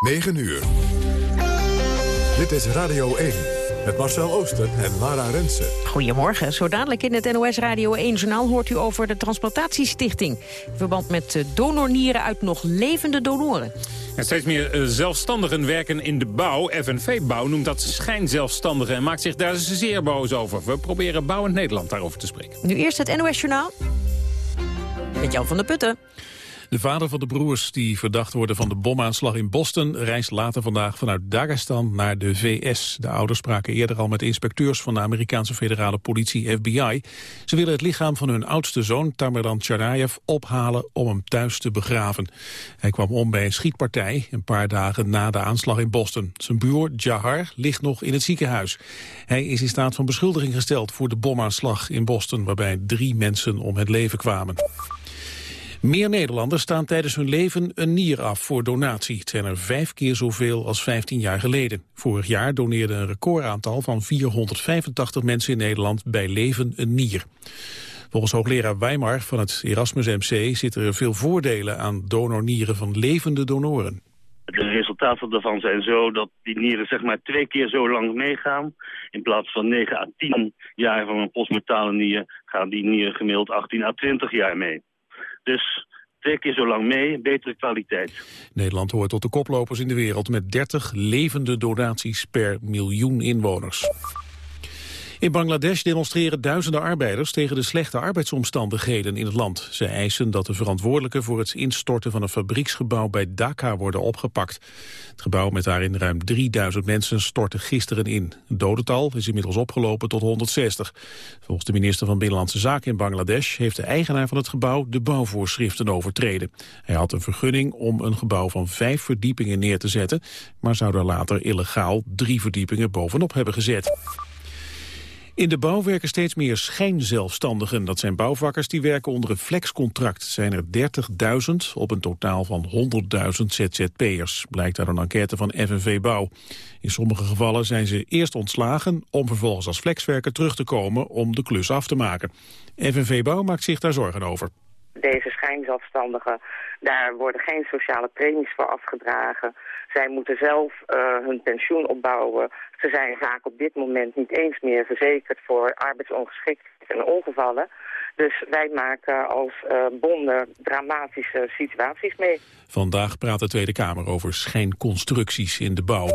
9 uur. Dit is Radio 1 met Marcel Ooster en Lara Rensen. Goedemorgen. Zo dadelijk in het NOS Radio 1-journaal hoort u over de Transplantatiestichting. In verband met eh, donornieren uit nog levende donoren. En steeds meer eh, zelfstandigen werken in de bouw. FNV Bouw noemt dat schijnzelfstandigen en maakt zich daar zeer boos over. We proberen Bouwend Nederland daarover te spreken. Nu eerst het NOS-journaal. Met Jan van der Putten. De vader van de broers die verdacht worden van de bomaanslag in Boston... reist later vandaag vanuit Dagestan naar de VS. De ouders spraken eerder al met inspecteurs van de Amerikaanse federale politie FBI. Ze willen het lichaam van hun oudste zoon, Tamerlan Tsarnaev, ophalen om hem thuis te begraven. Hij kwam om bij een schietpartij een paar dagen na de aanslag in Boston. Zijn broer Jahar ligt nog in het ziekenhuis. Hij is in staat van beschuldiging gesteld voor de bomaanslag in Boston... waarbij drie mensen om het leven kwamen. Meer Nederlanders staan tijdens hun leven een nier af voor donatie. Het zijn er vijf keer zoveel als 15 jaar geleden. Vorig jaar doneerde een recordaantal van 485 mensen in Nederland bij leven een nier. Volgens hoogleraar Weimar van het Erasmus MC zitten er veel voordelen aan donornieren van levende donoren. De resultaten daarvan zijn zo dat die nieren zeg maar twee keer zo lang meegaan. In plaats van 9 à 10 jaar van een postmortale nier gaan die nieren gemiddeld 18 à 20 jaar mee. Dus twee keer zo lang mee, betere kwaliteit. Nederland hoort tot de koplopers in de wereld met 30 levende donaties per miljoen inwoners. In Bangladesh demonstreren duizenden arbeiders tegen de slechte arbeidsomstandigheden in het land. Ze eisen dat de verantwoordelijken voor het instorten van een fabrieksgebouw bij Dhaka worden opgepakt. Het gebouw met daarin ruim 3000 mensen stortte gisteren in. Het dodental is inmiddels opgelopen tot 160. Volgens de minister van Binnenlandse Zaken in Bangladesh heeft de eigenaar van het gebouw de bouwvoorschriften overtreden. Hij had een vergunning om een gebouw van vijf verdiepingen neer te zetten, maar zou er later illegaal drie verdiepingen bovenop hebben gezet. In de bouw werken steeds meer schijnzelfstandigen. Dat zijn bouwvakkers die werken onder een flexcontract. zijn er 30.000 op een totaal van 100.000 ZZP'ers. Blijkt uit een enquête van FNV Bouw. In sommige gevallen zijn ze eerst ontslagen... om vervolgens als flexwerker terug te komen om de klus af te maken. FNV Bouw maakt zich daar zorgen over. Deze schijnzelfstandigen, daar worden geen sociale premies voor afgedragen. Zij moeten zelf uh, hun pensioen opbouwen. Ze zijn vaak op dit moment niet eens meer verzekerd voor arbeidsongeschiktheid en ongevallen. Dus wij maken als uh, bonden dramatische situaties mee. Vandaag praat de Tweede Kamer over schijnconstructies in de bouw.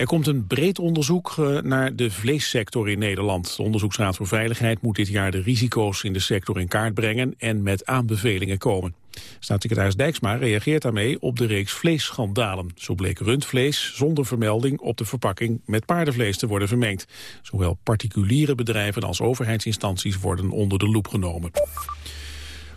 Er komt een breed onderzoek eh, naar de vleessector in Nederland. De Onderzoeksraad voor Veiligheid moet dit jaar de risico's in de sector in kaart brengen en met aanbevelingen komen. Staatssecretaris Dijksma reageert daarmee op de reeks vleesschandalen. Zo bleek rundvlees zonder vermelding op de verpakking met paardenvlees te worden vermengd. Zowel particuliere bedrijven als overheidsinstanties worden onder de loep genomen.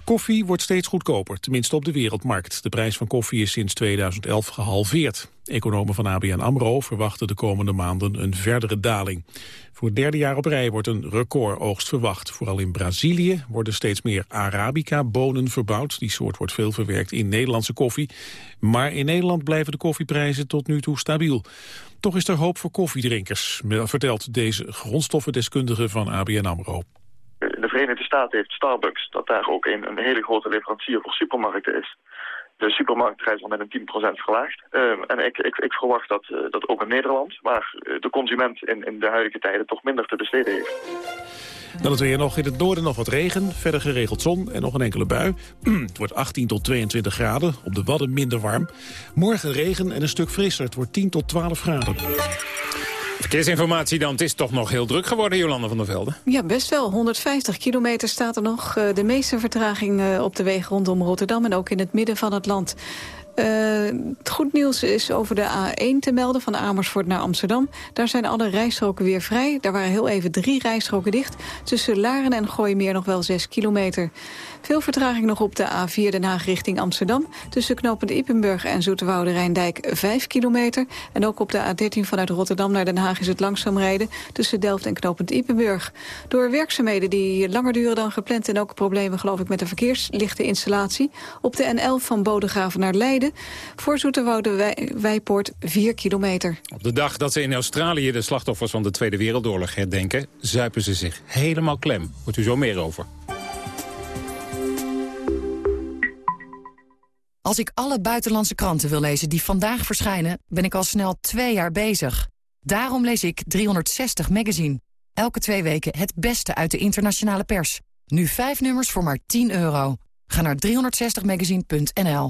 Koffie wordt steeds goedkoper, tenminste op de wereldmarkt. De prijs van koffie is sinds 2011 gehalveerd. Economen van ABN AMRO verwachten de komende maanden een verdere daling. Voor het derde jaar op rij wordt een recordoogst verwacht. Vooral in Brazilië worden steeds meer Arabica-bonen verbouwd. Die soort wordt veel verwerkt in Nederlandse koffie. Maar in Nederland blijven de koffieprijzen tot nu toe stabiel. Toch is er hoop voor koffiedrinkers, vertelt deze grondstoffendeskundige van ABN AMRO. De Verenigde Staten heeft Starbucks, dat daar ook een, een hele grote leverancier voor supermarkten is de supermarktprijs al met een 10% verlaagd. Uh, en ik, ik, ik, verwacht dat, uh, dat ook in Nederland, waar uh, de consument in, in de huidige tijden toch minder te besteden heeft. Dan het weer nog in het noorden nog wat regen, verder geregeld zon en nog een enkele bui. het wordt 18 tot 22 graden, op de Wadden minder warm. Morgen regen en een stuk frisser, het wordt 10 tot 12 graden. Verkeersinformatie dan. Het is toch nog heel druk geworden, Jolanda van der Velde. Ja, best wel. 150 kilometer staat er nog. Eh, de meeste vertraging eh, op de weg rondom Rotterdam... en ook in het midden van het land. Uh, het goed nieuws is over de A1 te melden van Amersfoort naar Amsterdam. Daar zijn alle rijstroken weer vrij. Daar waren heel even drie rijstroken dicht. Tussen Laren en Gooimeer nog wel 6 kilometer. Veel vertraging nog op de A4 Den Haag richting Amsterdam. Tussen knooppunt Ippenburg en Zoeterwoude Rijndijk 5 kilometer. En ook op de A13 vanuit Rotterdam naar Den Haag is het langzaam rijden... tussen Delft en knooppunt Ippenburg. Door werkzaamheden die langer duren dan gepland... en ook problemen geloof ik met de verkeerslichte installatie... op de N11 van Bodegraven naar Leiden. Voor Zoeterwoude Wijpoort 4 kilometer. Op de dag dat ze in Australië de slachtoffers van de Tweede Wereldoorlog herdenken... zuipen ze zich helemaal klem. Hoort u zo meer over. Als ik alle buitenlandse kranten wil lezen die vandaag verschijnen... ben ik al snel twee jaar bezig. Daarom lees ik 360 Magazine. Elke twee weken het beste uit de internationale pers. Nu vijf nummers voor maar 10 euro. Ga naar 360magazine.nl.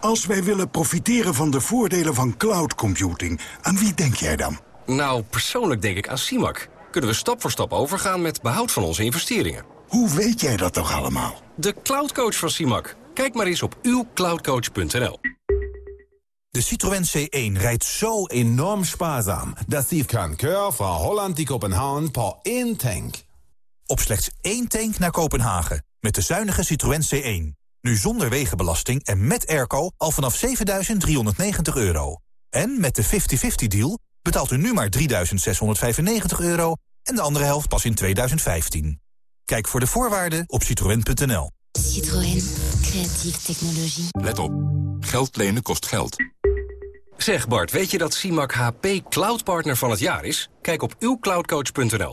Als wij willen profiteren van de voordelen van cloud computing, aan wie denk jij dan? Nou, persoonlijk denk ik aan CIMAC. Kunnen we stap voor stap overgaan met behoud van onze investeringen. Hoe weet jij dat toch allemaal? De cloudcoach van CIMAC. Kijk maar eens op uwcloudcoach.nl. De Citroën C1 rijdt zo enorm spaarzaam... dat die kan keur van Holland die Kopenhagen per één tank. Op slechts één tank naar Kopenhagen. Met de zuinige Citroën C1. Nu zonder wegenbelasting en met airco al vanaf 7.390 euro. En met de 50-50-deal betaalt u nu maar 3.695 euro... en de andere helft pas in 2015. Kijk voor de voorwaarden op citroën.nl. Citroën. Creatieve technologie. Let op. Geld lenen kost geld. Zeg Bart, weet je dat CIMAC HP Cloud Partner van het jaar is? Kijk op uwcloudcoach.nl.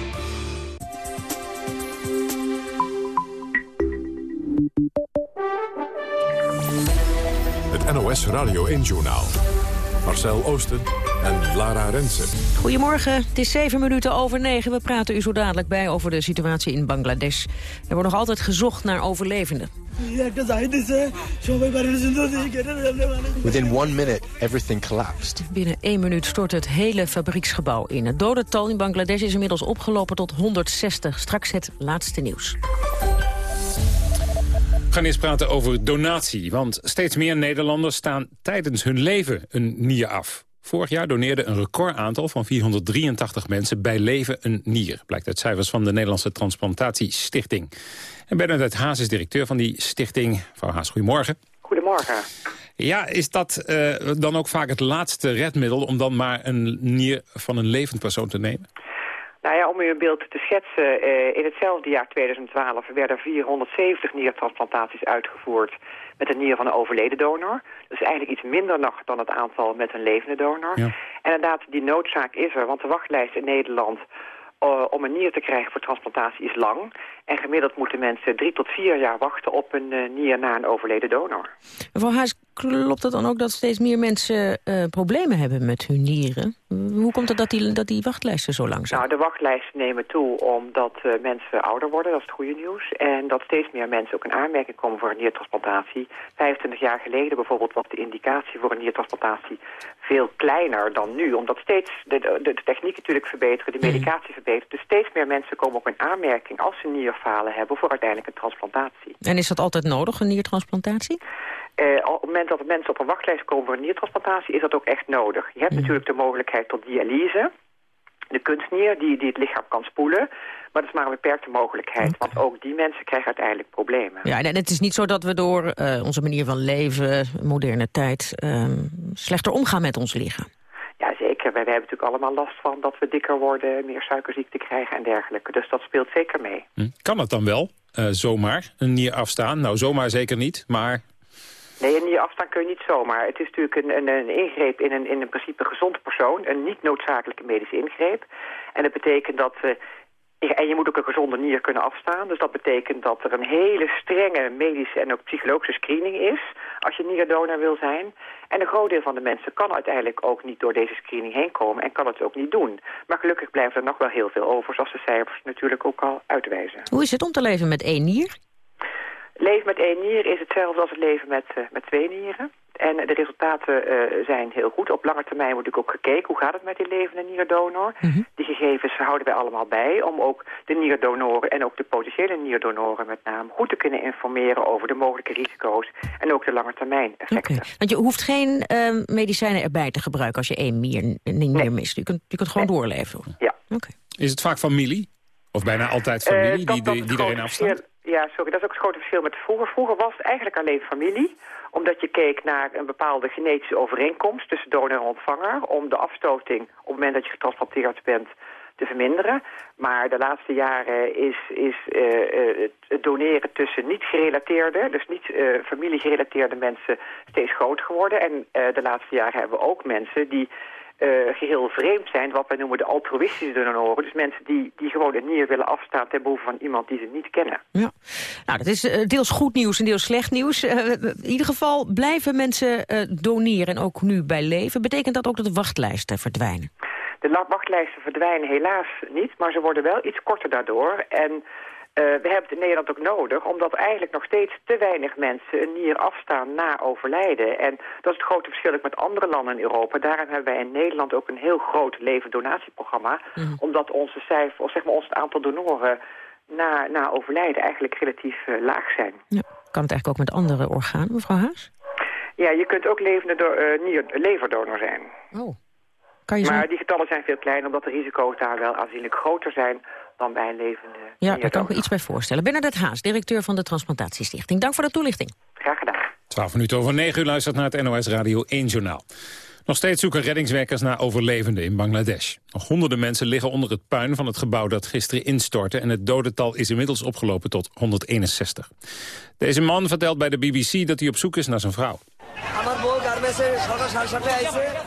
NOS Radio 1-journaal. Marcel Oosten en Lara Rensen. Goedemorgen, het is zeven minuten over negen. We praten u zo dadelijk bij over de situatie in Bangladesh. Er wordt nog altijd gezocht naar overlevenden. Within one minute, everything collapsed. Binnen één minuut stort het hele fabrieksgebouw in. Het dodental in Bangladesh is inmiddels opgelopen tot 160. Straks het laatste nieuws. We gaan eerst praten over donatie. Want steeds meer Nederlanders staan tijdens hun leven een nier af. Vorig jaar doneerde een recordaantal van 483 mensen bij leven een nier. Blijkt uit cijfers van de Nederlandse Transplantatiestichting. En Bernadette Haas is directeur van die stichting. Mevrouw Haas, goedemorgen. Goedemorgen. Ja, is dat uh, dan ook vaak het laatste redmiddel... om dan maar een nier van een levend persoon te nemen? Nou ja, om u een beeld te schetsen, uh, in hetzelfde jaar 2012 werden 470 niertransplantaties uitgevoerd met een nier van een overleden donor. Dus eigenlijk iets minder nog dan het aantal met een levende donor. Ja. En inderdaad, die noodzaak is er, want de wachtlijst in Nederland uh, om een nier te krijgen voor transplantatie is lang. En gemiddeld moeten mensen drie tot vier jaar wachten op een uh, nier na een overleden donor. Mevrouw Huis, klopt het dan ook dat steeds meer mensen uh, problemen hebben met hun nieren? Hoe komt het dat die, dat die wachtlijsten zo lang zijn? Nou, de wachtlijsten nemen toe omdat mensen ouder worden, dat is het goede nieuws. En dat steeds meer mensen ook in aanmerking komen voor een niertransplantatie. 25 jaar geleden bijvoorbeeld was de indicatie voor een niertransplantatie veel kleiner dan nu. Omdat steeds de, de, de techniek natuurlijk verbeteren, de medicatie verbetert. Dus steeds meer mensen komen ook in aanmerking als ze nierfalen hebben voor uiteindelijk een transplantatie. En is dat altijd nodig, een niertransplantatie? Uh, op het moment dat mensen op een wachtlijst komen voor een niertransplantatie is dat ook echt nodig. Je hebt mm. natuurlijk de mogelijkheid tot dialyse. De kunstnier die, die het lichaam kan spoelen. Maar dat is maar een beperkte mogelijkheid. Want ook die mensen krijgen uiteindelijk problemen. Ja, en het is niet zo dat we door uh, onze manier van leven, moderne tijd... Uh, slechter omgaan met ons lichaam. Ja, zeker. Wij, wij hebben natuurlijk allemaal last van dat we dikker worden... meer suikerziekte krijgen en dergelijke. Dus dat speelt zeker mee. Hm. Kan het dan wel, uh, zomaar, een nier afstaan? Nou, zomaar zeker niet, maar Nee, een nier afstaan kun je niet zomaar. Het is natuurlijk een, een, een ingreep in een, in een principe gezond persoon. Een niet noodzakelijke medische ingreep. En dat betekent dat... Uh, en je moet ook een gezonde nier kunnen afstaan. Dus dat betekent dat er een hele strenge medische en ook psychologische screening is... als je nierdonor wil zijn. En een groot deel van de mensen kan uiteindelijk ook niet door deze screening heen komen... en kan het ook niet doen. Maar gelukkig blijft er nog wel heel veel over... zoals de cijfers natuurlijk ook al uitwijzen. Hoe is het om te leven met één nier? Leven met één nier is hetzelfde als het leven met, uh, met twee nieren. En de resultaten eh, zijn heel goed. Op lange termijn wordt natuurlijk ook gekeken hoe gaat het met die levende nierdonor. Mhm. Die gegevens houden wij allemaal bij om ook de nierdonoren en ook de potentiële nierdonoren met name goed te kunnen informeren over de mogelijke risico's en ook de lange termijn effecten. Want je hoeft geen ehm, medicijnen erbij te gebruiken als je één een nier mist. Je kunt, je kunt gewoon doorleven. Ja. Is het vaak familie? Of bijna altijd familie Eh, die, dat- dat die, die het erin afstaat? Ja, sorry, dat is ook het grote verschil met vroeger. Vroeger was het eigenlijk alleen familie omdat je keek naar een bepaalde genetische overeenkomst tussen donor en ontvanger... om de afstoting op het moment dat je getransplanteerd bent te verminderen. Maar de laatste jaren is, is eh, eh, het- doneren tussen niet-gerelateerde... dus niet eh familiegerelateerde mensen steeds groter geworden. En de laatste jaren hebben we ook mensen die eh, geheel vreemd zijn... wat wij noemen de altruïstische donoren. Dus mensen die, die gewoon een nier willen afstaan... ten behoeve van iemand die ze niet kennen. Ja. Nou, dat is eh, deels goed nieuws en deels slecht nieuws. Eh, in ieder geval blijven mensen doneren en ook nu bij leven. Betekent dat ook dat de wachtlijsten verdwijnen? De wachtlijsten verdwijnen helaas niet, maar ze worden wel iets korter daardoor. En we hebben het in Nederland ook nodig, omdat eigenlijk nog steeds te weinig mensen een nier afstaan na overlijden. En dat is het grote verschil ook met andere landen in Europa. Daarom hebben wij in Nederland ook een heel groot levendonatieprogramma. Omdat onze cijfer, of zeg maar ons aantal donoren na, na overlijden eigenlijk relatief eh, laag zijn. Ja. Kan het eigenlijk ook met andere organen, mevrouw Haas? Ja, je kunt ook levende do- eh, nier, leverdonor zijn. Oh. Kan je zo... Maar die getallen zijn veel kleiner, omdat de risico's daar wel aanzienlijk groter zijn dan bij een levende Ja, daar kan ik me iets bij voorstellen. Bernadette Haas, directeur van de Transplantatiestichting. Dank voor de toelichting. Graag gedaan. 12 minuten over 9 uur luistert naar het NOS Radio 1 Journaal. Nog steeds zoeken reddingswerkers naar overlevenden in Bangladesh. Nog honderden mensen liggen onder het puin van het gebouw dat gisteren instortte... en het dodental is inmiddels opgelopen tot 161. Deze man vertelt bij de BBC dat hij op zoek is naar zijn vrouw.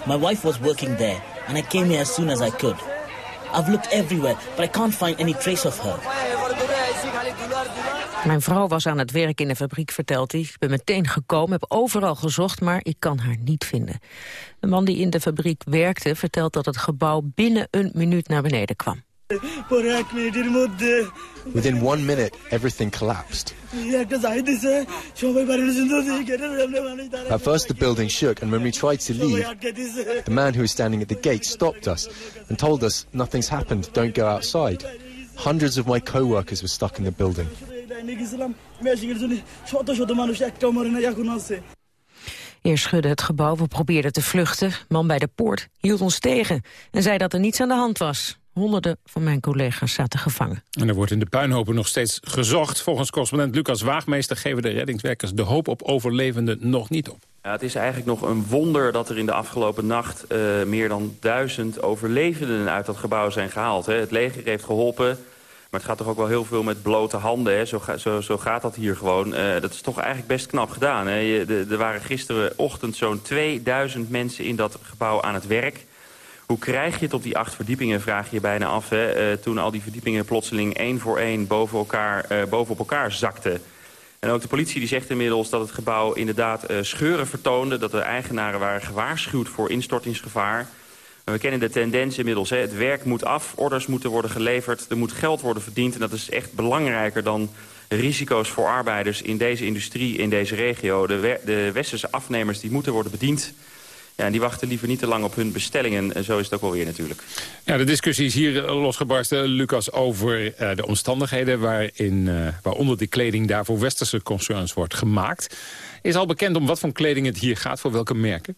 My wife was working there, and I came here as soon as I could. I've looked everywhere, but I can't find any trace of her. Mijn vrouw was aan het werk in de fabriek, vertelt hij. Ik ben meteen gekomen, heb overal gezocht, maar ik kan haar niet vinden. Een man die in de fabriek werkte vertelt dat het gebouw binnen een minuut naar beneden kwam. Within one minute, everything collapsed. At first, the building shook, and when we tried to leave, the man who was standing at the gate stopped us and told us nothing's happened, don't go outside. Hundreds of my co-workers were stuck in the building. Eerst schudde het gebouw, we probeerden te vluchten. Man bij de poort hield ons tegen en zei dat er niets aan de hand was. Honderden van mijn collega's zaten gevangen. En er wordt in de puinhopen nog steeds gezocht. Volgens correspondent Lucas Waagmeester geven de reddingswerkers de hoop op overlevenden nog niet op. Ja, het is eigenlijk nog een wonder dat er in de afgelopen nacht eh, meer dan duizend overlevenden uit dat gebouw zijn gehaald. Hè. Het leger heeft geholpen, maar het gaat toch ook wel heel veel met blote handen. Hè. Zo, ga- zo, zo gaat dat hier gewoon. Eh, dat is toch eigenlijk best knap gedaan. Hè. Je- de- Er waren gisterenochtend zo'n 2000 mensen in dat gebouw aan het werk. Hoe krijg je het op die acht verdiepingen, vraag je je bijna af. Hè? Eh, toen al die verdiepingen plotseling één voor één boven elkaar, eh, bovenop elkaar zakten. En ook de politie die zegt inmiddels dat het gebouw inderdaad eh, scheuren vertoonde. Dat de eigenaren waren gewaarschuwd voor instortingsgevaar. We kennen de tendens inmiddels. Hè? Het werk moet af, orders moeten worden geleverd. Er moet geld worden verdiend. En dat is echt belangrijker dan risico's voor arbeiders in deze industrie, in deze regio. De, de westerse afnemers die moeten worden bediend. Ja, en die wachten liever niet te lang op hun bestellingen. En zo is het ook wel weer natuurlijk. Ja, de discussie is hier eh, losgebarsten, Lucas, over eh, de omstandigheden... Waarin, eh, waaronder die kleding daar voor westerse concerns wordt gemaakt. Is al bekend om wat voor kleding het hier gaat, voor welke merken?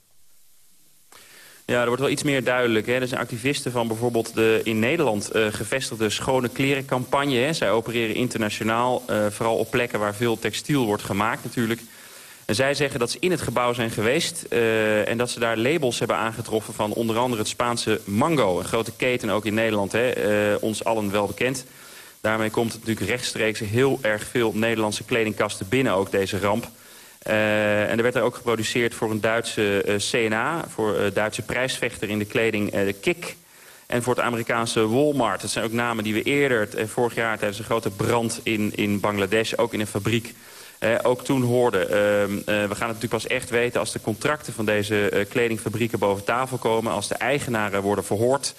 Ja, er wordt wel iets meer duidelijk. Hè. Er zijn activisten van bijvoorbeeld de in Nederland eh, gevestigde schone klerencampagne. Hè. Zij opereren internationaal, eh, vooral op plekken waar veel textiel wordt gemaakt natuurlijk. En zij zeggen dat ze in het gebouw zijn geweest eh, en dat ze daar labels hebben aangetroffen van onder andere het Spaanse Mango. Een grote keten ook in Nederland, hè. Eh, ons allen wel bekend. Daarmee komt het natuurlijk rechtstreeks heel erg veel Nederlandse kledingkasten binnen ook deze ramp. Eh, en er werd er ook geproduceerd voor een Duitse CNA, voor Duitse prijsvechter in de kleding, de KIK. En voor het Amerikaanse Walmart. Dat zijn ook namen die we eerder, vorig jaar tijdens een grote brand in, in Bangladesh, ook in een fabriek, eh, ook toen hoorden. Ehm, eh, we gaan het natuurlijk pas echt weten als de contracten van deze eh, kledingfabrieken boven tafel komen. Als de eigenaren worden verhoord.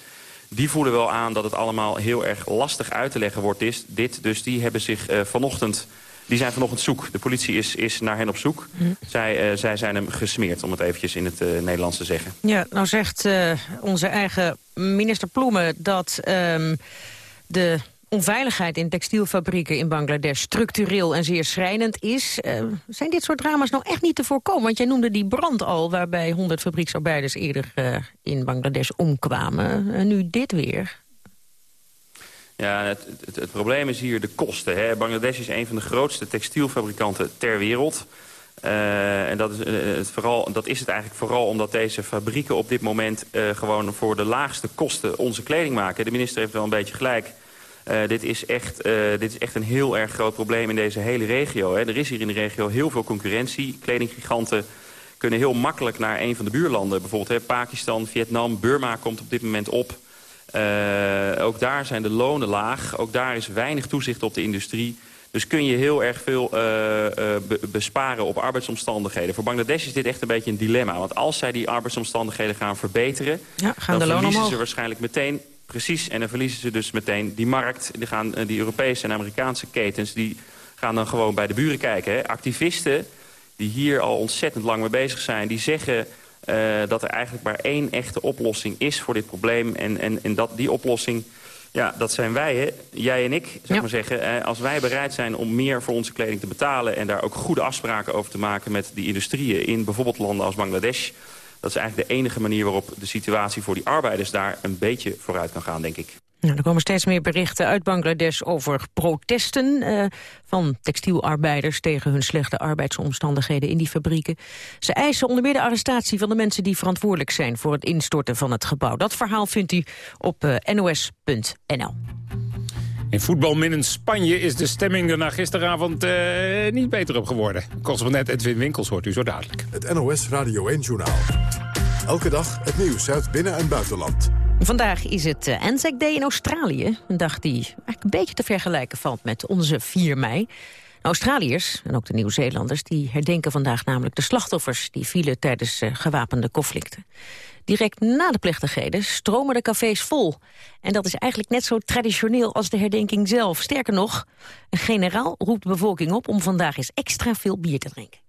Die voelen wel aan dat het allemaal heel erg lastig uit te leggen wordt. Is, dit, dus die hebben zich eh, vanochtend Die zijn vanochtend zoek. De politie is, is naar hen op zoek. Hm. Zij, zij zijn hem gesmeerd, om het eventjes in het Nederlands te zeggen. Ja, nou zegt onze eigen minister Ploemen dat ehm, de onveiligheid in textielfabrieken in Bangladesh structureel en zeer schrijnend is. Uh, zijn dit soort drama's nou echt niet te voorkomen? Want jij noemde die brand al, waarbij 100 fabrieksarbeiders eerder uh, in Bangladesh omkwamen. En nu dit weer. Ja, het, het, probleem is hier de kosten. Hè. Bangladesh is een van de grootste textielfabrikanten ter wereld. Uh, en dat is, het vooral, dat is het eigenlijk vooral omdat deze fabrieken op dit moment gewoon voor de laagste kosten onze kleding maken. De minister heeft wel een beetje gelijk. Uh, dit, is echt, uh, dit is echt een heel erg groot probleem in deze hele regio. Hè. Er is hier in de regio heel veel concurrentie. Kledinggiganten kunnen heel makkelijk naar een van de buurlanden. Bijvoorbeeld hè, Pakistan, Vietnam, Burma komt op dit moment op. Uh, ook daar zijn de lonen laag. Ook daar is weinig toezicht op de industrie. Dus kun je heel erg veel be besparen op arbeidsomstandigheden. Voor Bangladesh is dit echt een beetje een dilemma. Want als zij die arbeidsomstandigheden gaan verbeteren... Ja, gaan dan de verliezen ze waarschijnlijk meteen Precies, en dan verliezen ze dus meteen die markt. Die, gaan, eh, die Europese en Amerikaanse ketens die gaan dan gewoon bij de buren kijken. Hè. Activisten die hier al ontzettend lang mee bezig zijn... die zeggen uh, dat er eigenlijk maar één echte oplossing is voor dit probleem. En, en, en dat, die oplossing, ja, dat zijn wij, hè. jij en ik, zeg Ja. maar zeggen. Uh, als wij bereid zijn om meer voor onze kleding te betalen... en daar ook goede afspraken over te maken met die industrieën... in bijvoorbeeld landen als Bangladesh... Dat is eigenlijk de enige manier waarop de situatie voor die arbeiders daar een beetje vooruit kan gaan, denk ik. Nou, er komen steeds meer berichten uit Bangladesh over protesten eh, van textielarbeiders tegen hun slechte arbeidsomstandigheden in die fabrieken. Ze eisen onder meer de arrestatie van de mensen die verantwoordelijk zijn voor het instorten van het gebouw. Dat verhaal vindt u op eh, nos.nl. In voetbalminnend Spanje is de stemming er na gisteravond eh, niet beter op geworden. Correspondent Edwin Winkels hoort u zo dadelijk. Het NOS Radio 1-journaal. Elke dag het nieuws uit binnen- en buitenland. Vandaag is het eh, Anzac Day in Australië. Een dag die eigenlijk een beetje te vergelijken valt met onze 4 mei. Australiërs, en ook de Nieuw-Zeelanders, die herdenken vandaag namelijk de slachtoffers die vielen tijdens eh, gewapende conflicten. Direct na de plechtigheden stromen de cafés vol. En dat is eigenlijk net zo traditioneel als de herdenking zelf. Sterker nog, een generaal roept de bevolking op om vandaag eens extra veel bier te drinken.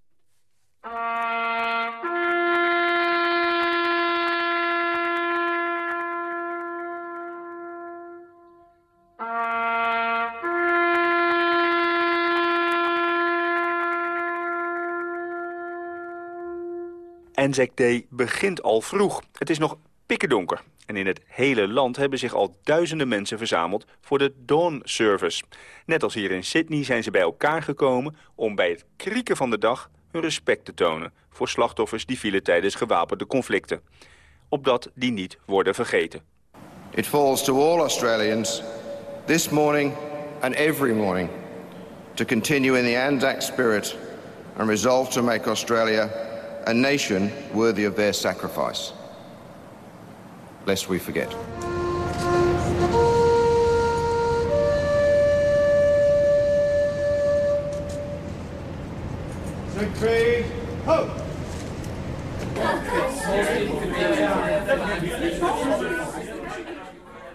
Anzac Day begint al vroeg. Het is nog pikkerdonker. En in het hele land hebben zich al duizenden mensen verzameld voor de Dawn Service. Net als hier in Sydney zijn ze bij elkaar gekomen om bij het krieken van de dag hun respect te tonen voor slachtoffers die vielen tijdens gewapende conflicten. Opdat die niet worden vergeten. It falls to all Australians this morning and every morning to continue in the Anzac spirit and resolve to make Australia a nation worthy of their sacrifice. Lest we forget.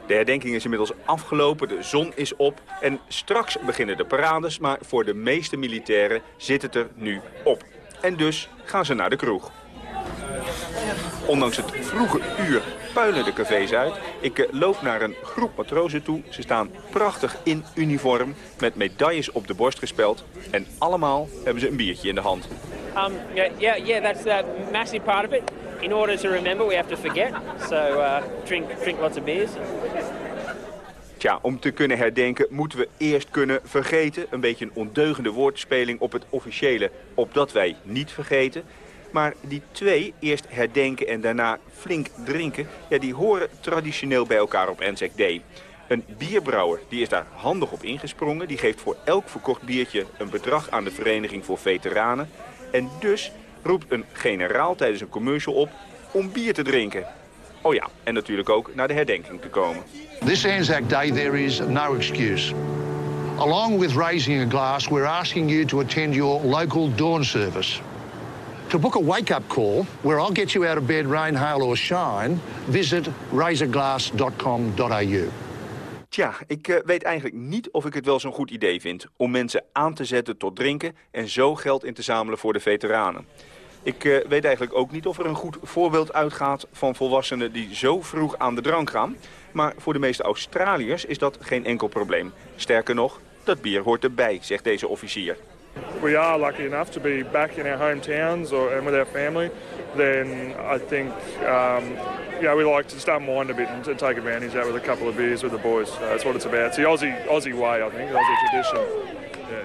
De herdenking is inmiddels afgelopen, de zon is op en straks beginnen de parades, maar voor de meeste militairen zit het er nu op. En dus gaan ze naar de kroeg. Ondanks het vroege uur puilen de cafés uit. Ik eh, loop naar een groep matrozen toe. Ze staan prachtig in uniform met medailles op de borst gespeld. En allemaal hebben ze een biertje in de hand. Um, yeah, yeah, that's a massive part of it. In order to remember, we have to forget. So uh, drink, drink lots of beers. Om te kunnen herdenken moeten we eerst kunnen vergeten. Een beetje een ondeugende woordspeling op het officiële, opdat wij niet vergeten. Maar die twee, eerst herdenken en daarna flink drinken... Ja, die horen traditioneel bij elkaar op Anzac Day. Een bierbrouwer die is daar handig op ingesprongen. Die geeft voor elk verkocht biertje een bedrag aan de Vereniging voor Veteranen. En dus roept een generaal tijdens een commercial op om bier te drinken. Oh ja, en natuurlijk ook naar de herdenking te komen. This Anzac Day, there is no excuse. Along with raising a glass, we're asking you to attend your local dawn service. To book a wake-up call, where I'll get you out of bed, rain, hail or shine, visit razorglass.com.au. Tja, ik uh, weet eigenlijk niet of ik het wel zo'n goed idee vind... om mensen aan te zetten tot drinken en zo geld in te zamelen voor de veteranen. Ik uh, weet eigenlijk ook niet of er een goed voorbeeld uitgaat van volwassenen die zo vroeg aan de drank gaan. Maar voor de meeste Australiërs is dat geen enkel probleem. Sterker nog, dat bier hoort erbij, zegt deze officier. We are lucky enough to be back in our hometowns or, and with our family. Then I think, um, yeah, we like to start mind a bit and, and take advantage of that with a couple of beers with the boys. So that's what it's about. It's the Aussie, Aussie way, I think, the Aussie tradition. Yeah.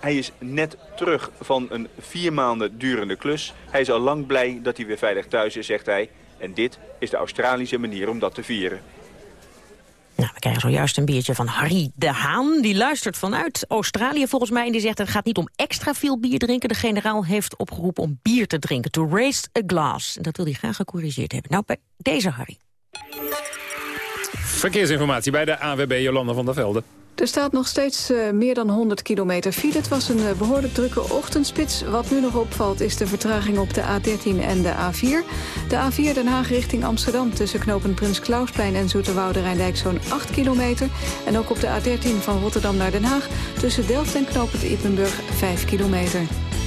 Hij is net terug van een vier maanden durende klus. Hij is al lang blij dat hij weer veilig thuis is, zegt hij. En dit is de Australische manier om dat te vieren. Nou, we krijgen zojuist een biertje van Harry de Haan. Die luistert vanuit Australië volgens mij. En die zegt het gaat niet om extra veel bier drinken. De generaal heeft opgeroepen om bier te drinken. To raise a glass. En dat wil hij graag gecorrigeerd hebben. Nou, bij deze Harry. Verkeersinformatie bij de AWB Jolanda van der Velde. Er staat nog steeds uh, meer dan 100 kilometer file. Het was een uh, behoorlijk drukke ochtendspits. Wat nu nog opvalt is de vertraging op de A13 en de A4. De A4 Den Haag richting Amsterdam tussen knopen Prins Klausplein en Zoeterwoude Rijndijk zo'n 8 kilometer. En ook op de A13 van Rotterdam naar Den Haag tussen Delft en knopen Ippenburg 5 kilometer.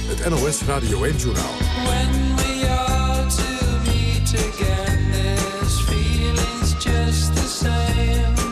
Het NOS Radio 1 Journaal. When we are to meet again, this feeling's just the same.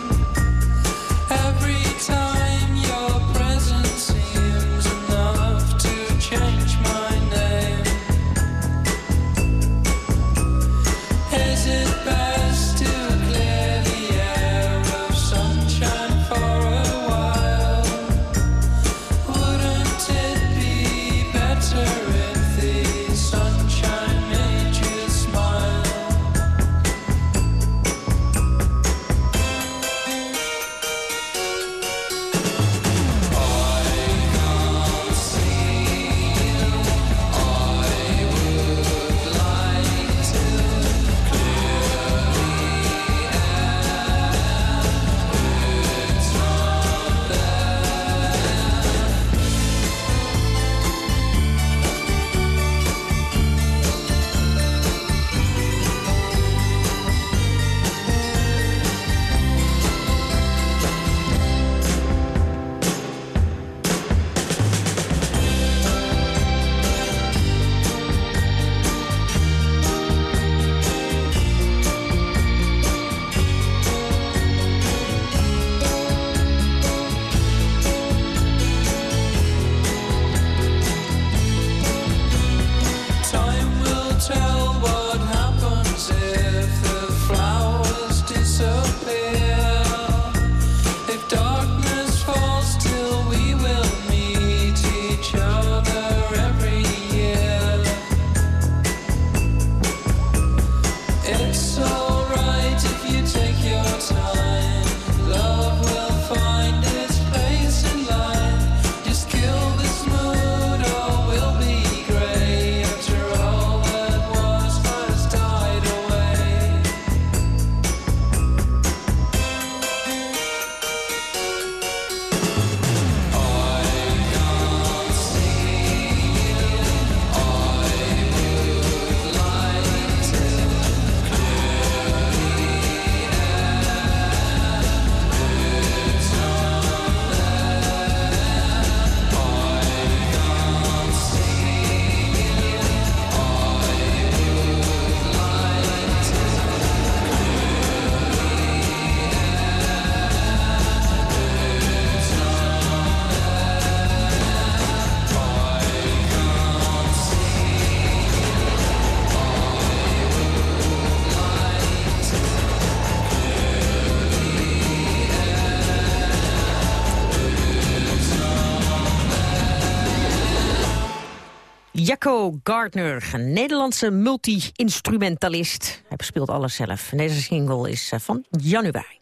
Jacco Gardner, een Nederlandse multi-instrumentalist. Hij bespeelt alles zelf. deze single is eh, van januari.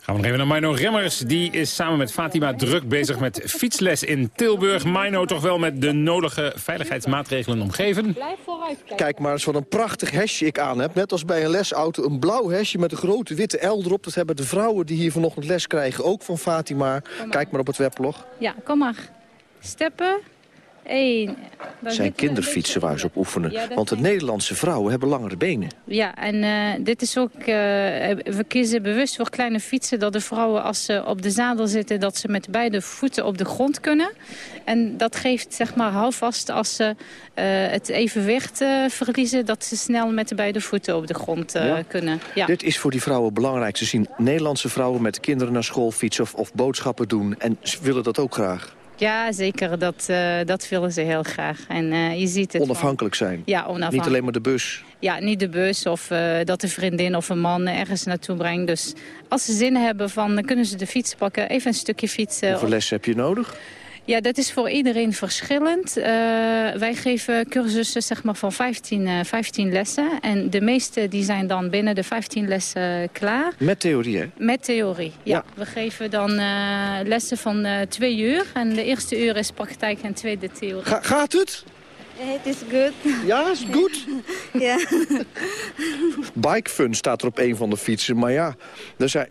Gaan we nog even naar Mino Remmers. Die is samen met Fatima druk bezig met fietsles in Tilburg. Mino toch wel met de nodige veiligheidsmaatregelen omgeven. Kijk maar eens wat een prachtig hesje ik aan heb. Net als bij een lesauto. Een blauw hesje met een grote witte L erop. Dat hebben de vrouwen die hier vanochtend les krijgen ook van Fatima. Kijk maar op het weblog. Ja, kom maar. Steppen. Zijn kinderfietsen waar ze op oefenen. Want de Nederlandse vrouwen hebben langere benen. Ja, en uh, dit is ook... Uh, we kiezen bewust voor kleine fietsen... dat de vrouwen als ze op de zadel zitten... dat ze met beide voeten op de grond kunnen. En dat geeft zeg maar houvast als ze uh, het evenwicht verliezen... dat ze snel met de beide voeten op de grond ja. kunnen. Ja. Dit is voor die vrouwen belangrijk. Ze zien Nederlandse vrouwen met kinderen naar school fietsen... of, of boodschappen doen. En ze willen dat ook graag. Ja, zeker. Dat, uh, dat willen ze heel graag. En uh, je ziet het Onafhankelijk van... zijn? Ja, onafhankelijk. Niet alleen maar de bus? Ja, niet de bus of uh, dat de vriendin of een man ergens naartoe brengt. Dus als ze zin hebben, van, dan kunnen ze de fiets pakken. Even een stukje fietsen. Hoeveel lessen heb je nodig? Ja, dat is voor iedereen verschillend. Uh, wij geven cursussen zeg maar, van 15, uh, 15 lessen. En de meeste die zijn dan binnen de 15 lessen klaar. Met theorie, hè? Met theorie, ja. ja. We geven dan uh, lessen van twee uur. En de eerste uur is praktijk en tweede theorie. Ga gaat het? Het is goed. Ja, is het goed? ja. Bike Fun staat er op een van de fietsen. Maar ja, er zijn,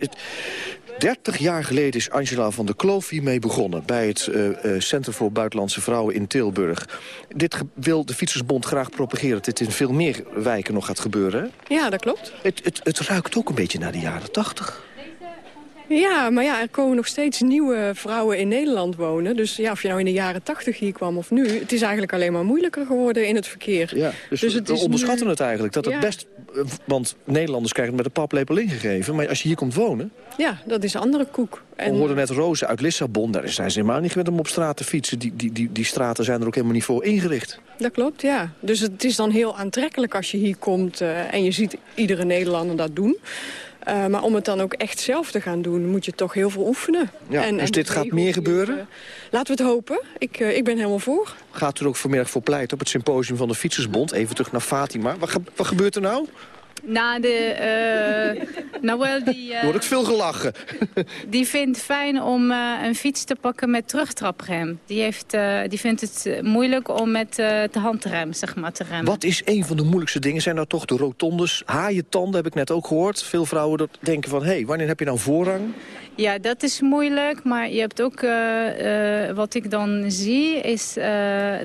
30 jaar geleden is Angela van der Kloof hiermee begonnen... bij het uh, uh, Centrum voor Buitenlandse Vrouwen in Tilburg. Dit wil de Fietsersbond graag propageren... dat dit in veel meer wijken nog gaat gebeuren. Hè? Ja, dat klopt. Het, het, het ruikt ook een beetje naar de jaren 80. Ja, maar ja, er komen nog steeds nieuwe vrouwen in Nederland wonen. Dus ja, of je nou in de jaren tachtig hier kwam of nu... het is eigenlijk alleen maar moeilijker geworden in het verkeer. Ja, dus, dus we onderschatten nu... het eigenlijk. Dat het ja. best, want Nederlanders krijgen het met de paplepel ingegeven. Maar als je hier komt wonen... Ja, dat is een andere koek. En... We hoorden net Rozen uit Lissabon. Daar zijn ze helemaal niet gewend om op straat te fietsen. Die, die, die, die straten zijn er ook helemaal niet voor ingericht. Dat klopt, ja. Dus het is dan heel aantrekkelijk als je hier komt... Uh, en je ziet iedere Nederlander dat doen... Uh, maar om het dan ook echt zelf te gaan doen, moet je toch heel veel oefenen. Ja, en, dus en dit gaat meer gebeuren? Uh, laten we het hopen. Ik, uh, ik ben helemaal voor. Gaat u er ook vanmiddag voor pleiten op het symposium van de Fietsersbond? Even terug naar Fatima. Wat, ge wat gebeurt er nou? Nou, de, uh, nou wel die... Uh, Word ik veel gelachen. die vindt fijn om uh, een fiets te pakken met terugtraprem. Die, heeft, die vindt het moeilijk om met de handrem zeg maar, te remmen. Wat is een van de moeilijkste dingen? Zijn nou toch de rotondes, haaientanden, heb ik net ook gehoord. Veel vrouwen dat denken van, hé, hey, wanneer heb je nou voorrang? Ja, dat is moeilijk, maar je hebt ook, wat ik dan zie, is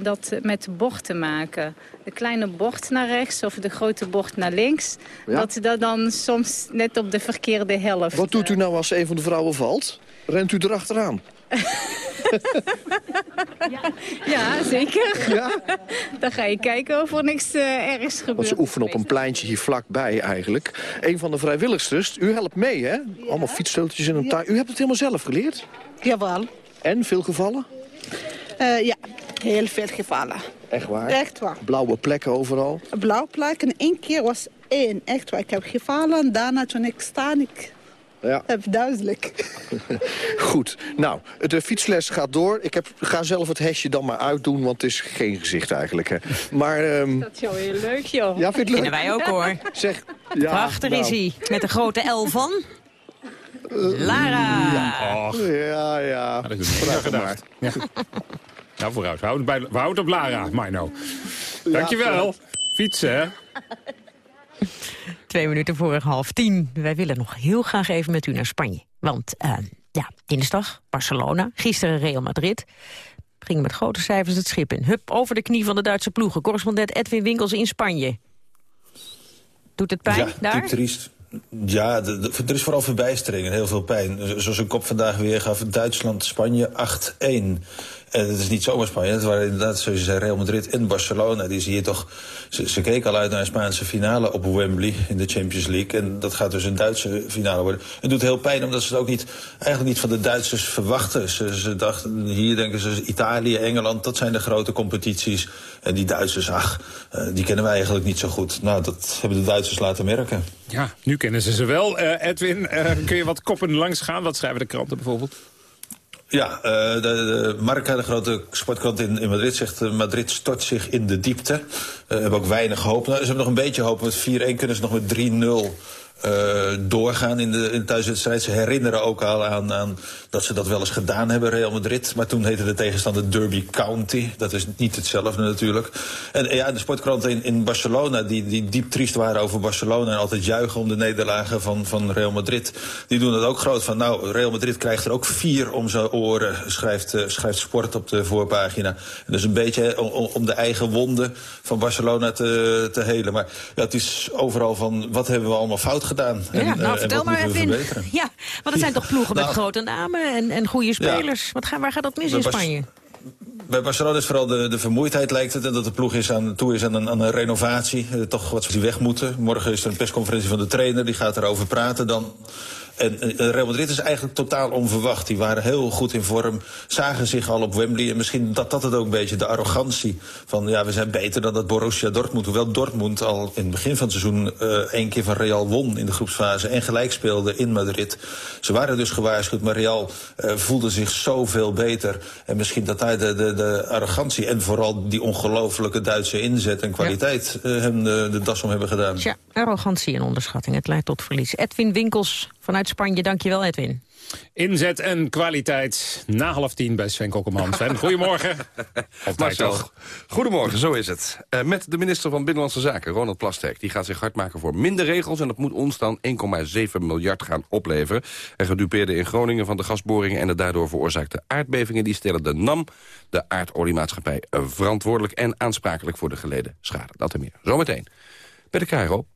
dat met bochten maken. De kleine bocht naar rechts of de grote bocht naar links. Ja. Dat dat dan soms net op de verkeerde helft. Wat doet u nou als een van de vrouwen valt? Rent u erachteraan? ja. ja, zeker. Ja? Dan ga je kijken of er niks uh, ergs gebeurt. Want ze oefenen op een pleintje hier vlakbij eigenlijk. Een van de vrijwilligsters, u helpt mee hè? Allemaal fietssteuteltjes in een tuin. U hebt het helemaal zelf geleerd? Jawel. En, veel gevallen? Uh, ja, heel veel gevallen. Echt waar? Echt waar. Blauwe plekken overal? Blauwe plekken. Eén keer was één. Echt waar. Ik heb gevallen. Daarna toen ik sta, ik ja. heb duidelijk. Goed. Nou, de fietsles gaat door. Ik heb, ga zelf het hesje dan maar uitdoen, want het is geen gezicht eigenlijk. Hè. Maar, um... Dat is wel heel leuk, joh. Ja, vind je het leuk? Vinden wij ook, hoor. Zeg, ja, Prachtig nou. is hij. Met een grote L van... Lara. Ja, Och. ja. ja. dat is een gedaan. Ja. nou, vooruit. We houden, bij, we houden op Lara, Mino. Dankjewel. Ja, Fietsen, hè? Twee minuten voor half tien. Wij willen nog heel graag even met u naar Spanje. Want uh, ja, dinsdag Barcelona, gisteren Real Madrid. Ging met grote cijfers het schip in. Hup, over de knie van de Duitse ploegen. Correspondent Edwin Winkels in Spanje. Doet het pijn ja, daar? triest. Ja, er is vooral verbijstering en heel veel pijn. Zoals een kop vandaag weer gaf, Duitsland-Spanje 8-1. En het is niet zomaar Spanje. Het waren inderdaad, zoals je zei, Real Madrid en Barcelona. Die zie je toch... Ze, keken al uit naar een Spaanse finale op Wembley in de Champions League. En dat gaat dus een Duitse finale worden. Het doet heel pijn omdat ze het ook niet, eigenlijk niet van de Duitsers verwachten. Ze, dachten, hier denken ze Italië, Engeland, dat zijn de grote competities. En die Duitsers, ach, uh, die kennen wij eigenlijk niet zo goed. Nou, dat hebben de Duitsers laten merken. Ja, nu kennen ze ze wel. Uh, Edwin, uh, kun je wat koppen langs gaan? Wat schrijven de kranten bijvoorbeeld? Ja, uh, de, de Marca, de grote sportkrant in, Madrid, zegt uh, Madrid stort zich in de diepte. Uh, hebben ook weinig hoop. Nou, ze hebben nog een beetje hoop. Met 4-1 kunnen ze nog met 3-0 uh, doorgaan in de, in thuiswedstrijd. Ze herinneren ook al aan, aan dat ze dat wel eens gedaan hebben, Real Madrid. Maar toen heette de tegenstander Derby County. Dat is niet hetzelfde natuurlijk. En ja, de sportkranten in, in Barcelona, die, die diep triest waren over Barcelona... en altijd juichen om de nederlagen van, van Real Madrid... die doen het ook groot van, nou, Real Madrid krijgt er ook vier om zijn oren... schrijft, uh, schrijft Sport op de voorpagina. Dus een beetje om, om de eigen wonden van Barcelona te, te helen. Maar ja, het is overal van, wat hebben we allemaal fout gedaan? En, ja, nou, uh, vertel maar even. Ja, want het zijn toch ploegen Nou, met grote namen en, en goede spelers. Wat gaan, waar gaat dat mis in Spanje? Bij Barcelona is vooral de, de vermoeidheid lijkt het. En dat de ploeg is aan, toe is aan een, aan een renovatie. Eh, toch wat ze die weg moeten. Morgen is er een persconferentie van de trainer. Die gaat erover praten dan. En Real Madrid is eigenlijk totaal onverwacht. Die waren heel goed in vorm, zagen zich al op Wembley. En misschien dat dat het ook een beetje, de arrogantie. Van ja, we zijn beter dan dat Borussia Dortmund. Hoewel Dortmund al in het begin van het seizoen eh één keer van Real won in de groepsfase. En gelijk speelde in Madrid. Ze waren dus gewaarschuwd, maar Real eh voelde zich zoveel beter. En misschien dat daar de, de, de arrogantie en vooral die ongelofelijke Duitse inzet en kwaliteit... eh, hem de, de das om hebben gedaan. Tja, arrogantie en onderschatting. Het leidt tot verlies. Edwin Winkels vanuit Spanje. Dankjewel, Edwin. Inzet en kwaliteit na half tien bij Sven Kokkelman. Sven, goedemorgen. Toch? goedemorgen, zo is het. Eh, met de minister van Binnenlandse Zaken, Ronald Plasterk. Die gaat zich hard maken voor minder regels... en dat moet ons dan 1,7 miljard gaan opleveren. En gedupeerden in Groningen van de gasboringen... en de daardoor veroorzaakte aardbevingen... die stellen de NAM, de aardoliemaatschappij... eh, verantwoordelijk en aansprakelijk voor de geleden schade. Dat en meer. Zometeen. Bij de Cairo.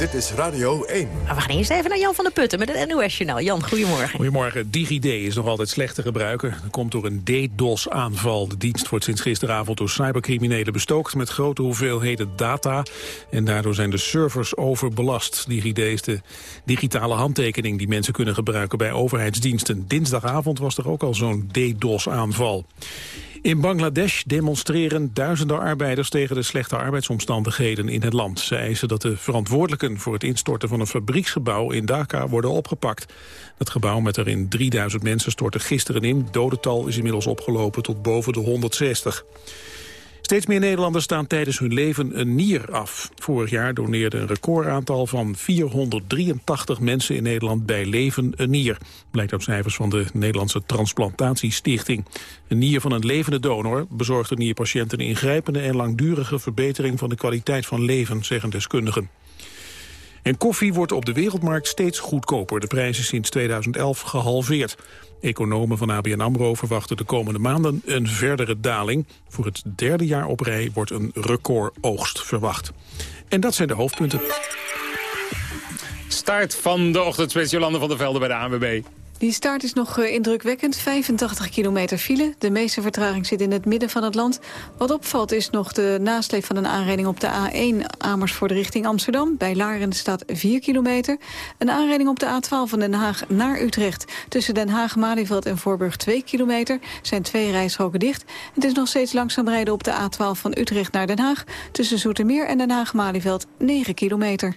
Dit is Radio 1. Maar we gaan eerst even naar Jan van der Putten met het NOS-journaal. Jan, goedemorgen. Goedemorgen. DigiD is nog altijd slecht te gebruiken. Dat komt door een DDoS-aanval. De dienst wordt sinds gisteravond door cybercriminelen bestookt... met grote hoeveelheden data. En daardoor zijn de servers overbelast. DigiD is de digitale handtekening die mensen kunnen gebruiken... bij overheidsdiensten. Dinsdagavond was er ook al zo'n DDoS-aanval. In Bangladesh demonstreren duizenden arbeiders tegen de slechte arbeidsomstandigheden in het land. Ze eisen dat de verantwoordelijken voor het instorten van een fabrieksgebouw in Dhaka worden opgepakt. Het gebouw met erin 3000 mensen stortte gisteren in. Dodental is inmiddels opgelopen tot boven de 160. Steeds meer Nederlanders staan tijdens hun leven een nier af. Vorig jaar doneerde een recordaantal van 483 mensen in Nederland bij leven een nier. Blijkt uit cijfers van de Nederlandse Transplantatiestichting. Een nier van een levende donor bezorgt de nierpatiënten een ingrijpende en langdurige verbetering van de kwaliteit van leven, zeggen deskundigen. En koffie wordt op de wereldmarkt steeds goedkoper. De prijs is sinds 2011 gehalveerd. Economen van ABN AMRO verwachten de komende maanden een verdere daling. Voor het derde jaar op rij wordt een recordoogst verwacht. En dat zijn de hoofdpunten. Start van de ochtendspits Jolande van der Velde bij de ANWB. Die start is nog eh, indrukwekkend. 85 kilometer file. De meeste vertraging zit in het midden van het land. Wat opvalt is nog de nasleep van een aanrijding op de A1 Amersfoort richting Amsterdam. Bij Laren staat 4 kilometer. Een aanrijding op de A12 van Den Haag naar Utrecht. Tussen Den Haag, Malieveld en Voorburg 2 kilometer. Zijn twee rijstroken dicht. Het is nog steeds langzaam rijden op de A12 van Utrecht naar Den Haag. Tussen Zoetermeer en Den Haag, Malieveld 9 kilometer.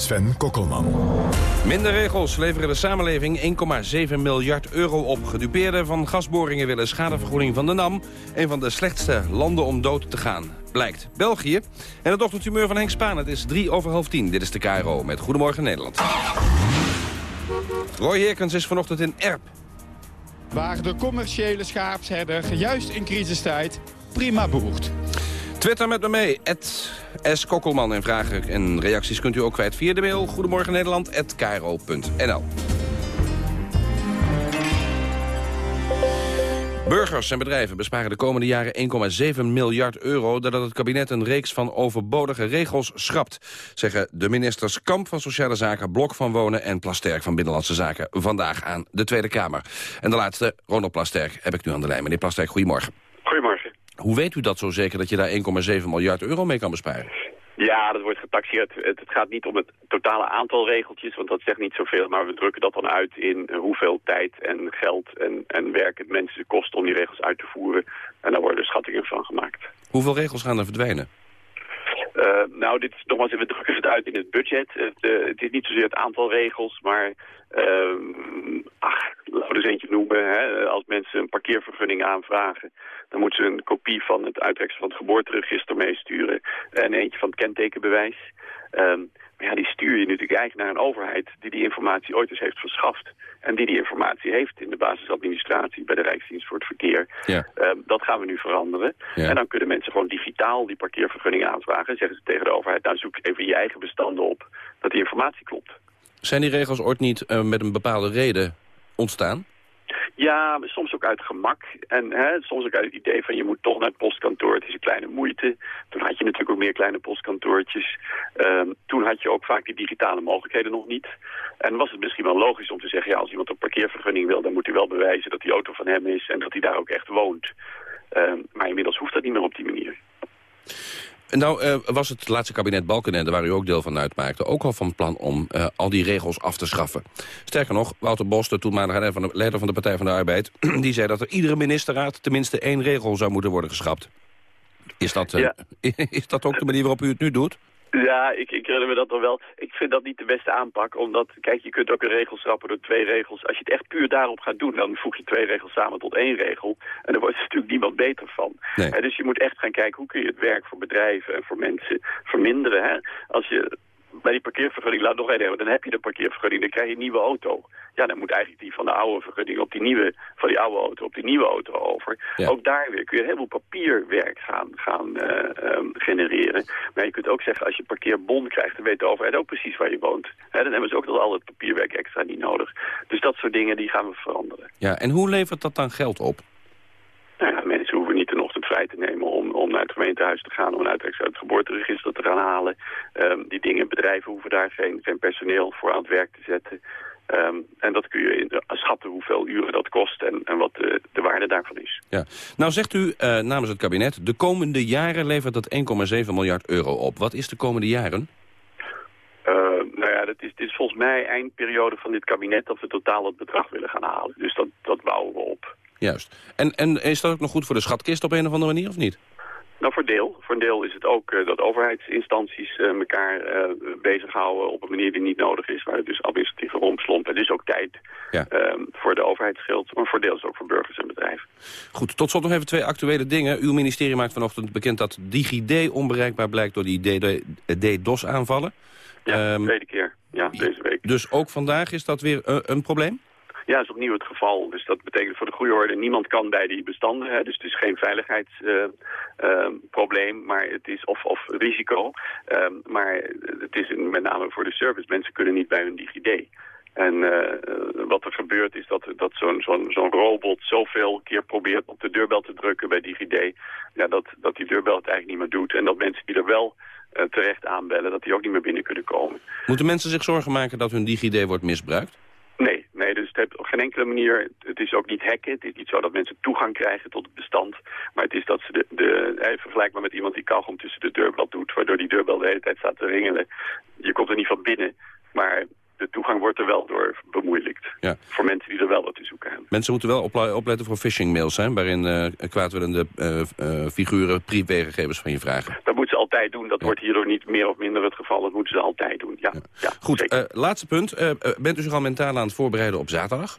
Sven Kokkelman. Minder regels leveren de samenleving 1,7 miljard euro op. Gedupeerden van gasboringen willen schadevergoeding van de NAM... een van de slechtste landen om dood te gaan. Blijkt België. En het ochtendtumeur van Henk Spaan. Het is drie over half tien. Dit is de KRO met Goedemorgen Nederland. Roy Herkens is vanochtend in Erp. Waar de commerciële schaapsherder juist in crisistijd prima boert. Twitter met me mee, S. Kokkelman. En vragen en reacties kunt u ook kwijt via de mail. Goedemorgen Nederland. Burgers en bedrijven besparen de komende jaren 1,7 miljard euro... doordat het kabinet een reeks van overbodige regels schrapt... zeggen de ministers Kamp van Sociale Zaken... Blok van Wonen en Plasterk van Binnenlandse Zaken... vandaag aan de Tweede Kamer. En de laatste, Ronald Plasterk, heb ik nu aan de lijn. Meneer Plasterk, goedemorgen. Hoe weet u dat zo zeker dat je daar 1,7 miljard euro mee kan besparen? Ja, dat wordt getaxeerd. Het, het, gaat niet om het totale aantal regeltjes, want dat zegt niet zoveel. Maar we drukken dat dan uit in hoeveel tijd en geld en, en werk het mensen kost om die regels uit te voeren. En daar worden schattingen van gemaakt. Hoeveel regels gaan er verdwijnen? Uh, nou, dit is nogmaals, we drukken het uit in het budget. Het, uh, het is niet zozeer het aantal regels, maar uh, ach, laten we eens eentje noemen. Hè. Als mensen een parkeervergunning aanvragen, dan moeten ze een kopie van het uittreksel van het geboorteregister meesturen en eentje van het kentekenbewijs. Maar ja, die stuur je natuurlijk eigenlijk naar een overheid die die informatie ooit eens heeft verschaft. En die die informatie heeft in de basisadministratie bij de Rijksdienst voor het Verkeer. Ja. Um, dat gaan we nu veranderen. Ja. En dan kunnen mensen gewoon digitaal die parkeervergunning aanvragen. Zeggen ze tegen de overheid, nou zoek even je eigen bestanden op dat die informatie klopt. Zijn die regels ooit niet uh, met een bepaalde reden ontstaan? Ja, soms ook uit gemak. En hè, soms ook uit het idee van je moet toch naar het postkantoor. Het is een kleine moeite. Toen had je natuurlijk ook meer kleine postkantoortjes. Um, toen had je ook vaak die digitale mogelijkheden nog niet. En was het misschien wel logisch om te zeggen... ja, als iemand een parkeervergunning wil... dan moet hij wel bewijzen dat die auto van hem is... en dat hij daar ook echt woont. Um, maar inmiddels hoeft dat niet meer op die manier. Nou uh, was het laatste kabinet Balkenende, waar u ook deel van uitmaakte... ook al van plan om uh, al die regels af te schaffen. Sterker nog, Wouter Bos, de toenmalige leider van de Partij van de Arbeid... die zei dat er iedere ministerraad tenminste één regel zou moeten worden geschrapt. Is dat, uh, ja. is dat ook de manier waarop u het nu doet? Ja, ik, ik herinner me dat nog wel. Ik vind dat niet de beste aanpak, omdat, kijk, je kunt ook een regel schrappen door twee regels. Als je het echt puur daarop gaat doen, dan voeg je twee regels samen tot één regel. En daar wordt er natuurlijk niemand beter van. Nee. Dus je moet echt gaan kijken, hoe kun je het werk voor bedrijven en voor mensen verminderen. Hè? Als je bij die parkeervergunning, laat nog één hebben, dan heb je de parkeervergunning, dan krijg je een nieuwe auto. Ja, dan moet eigenlijk die van de oude vergunning op die nieuwe, van die oude auto op die nieuwe auto over. Ja. Ook daar weer kun je heel veel papierwerk gaan, gaan uh, um, genereren. Maar je kunt ook zeggen, als je parkeerbon krijgt, dan weet de overheid ook precies waar je woont. He, dan hebben ze ook nog al het papierwerk extra niet nodig. Dus dat soort dingen, die gaan we veranderen. Ja, en hoe levert dat dan geld op? Nou ja, mensen hoeven niet een ochtend vrij te nemen om, naar het gemeentehuis te gaan, om een uittreksel uit het geboorteregister te gaan halen. Um, die dingen, bedrijven hoeven daar geen, geen personeel voor aan het werk te zetten. Um, en dat kun je in, schatten hoeveel uren dat kost en, en wat de, de waarde daarvan is. Ja. Nou zegt u uh, namens het kabinet, de komende jaren levert dat 1,7 miljard euro op. Wat is de komende jaren? Uh, nou ja, dat is, het is volgens mij eindperiode van dit kabinet dat we totaal het bedrag willen gaan halen. Dus dat, dat bouwen we op. Juist. En, en is dat ook nog goed voor de schatkist op een of andere manier, of niet? Nou, voor deel. Voor een deel is het ook uh, dat overheidsinstanties uh, elkaar uh, bezighouden op een manier die niet nodig is. Waar het dus administratieve rompslomp en dus ook tijd ja. voor de overheid scheelt. Maar voor deel is het ook voor burgers en bedrijven. Goed, tot slot nog even twee actuele dingen. Uw ministerie maakt vanochtend bekend dat DigiD onbereikbaar blijkt door die DDoS-aanvallen. Ja, um, tweede keer. Ja, deze week. Dus ook vandaag is dat weer een probleem? Ja, dat is opnieuw het geval. Dus dat betekent voor de goede orde, niemand kan bij die bestanden. Hè, dus het is geen veiligheidsprobleem, maar het is of, of risico. Uh, maar het is een, met name voor de service. Mensen kunnen niet bij hun DigiD. En uh, wat er gebeurt is dat, dat zo'n zo'n zo'n robot zoveel keer probeert op de deurbel te drukken bij DigiD... Ja, dat, dat die deurbel het eigenlijk niet meer doet. En dat mensen die er wel uh, terecht aanbellen, dat die ook niet meer binnen kunnen komen. Moeten mensen zich zorgen maken dat hun DigiD wordt misbruikt? Nee, dus het heeft op geen enkele manier, het is ook niet hacken, het is niet zo dat mensen toegang krijgen tot het bestand, maar het is dat ze de, de eh, vergelijkbaar met iemand die kauwgom tussen de deurbel doet, waardoor die deurbel de hele tijd staat te ringelen. Je komt er niet van binnen, maar de toegang wordt er wel door bemoeilijkt. Ja. Voor mensen die er wel wat te zoeken hebben. Mensen moeten wel opletten voor phishing mails, hè, waarin uh, kwaadwillende uh, uh, figuren privégegevens van je vragen. Dat moeten ze altijd doen. Dat ja. wordt hierdoor niet meer of minder het geval. Dat moeten ze altijd doen, ja. ja. ja Goed, laatste punt. bent u zich al mentaal aan het voorbereiden op zaterdag?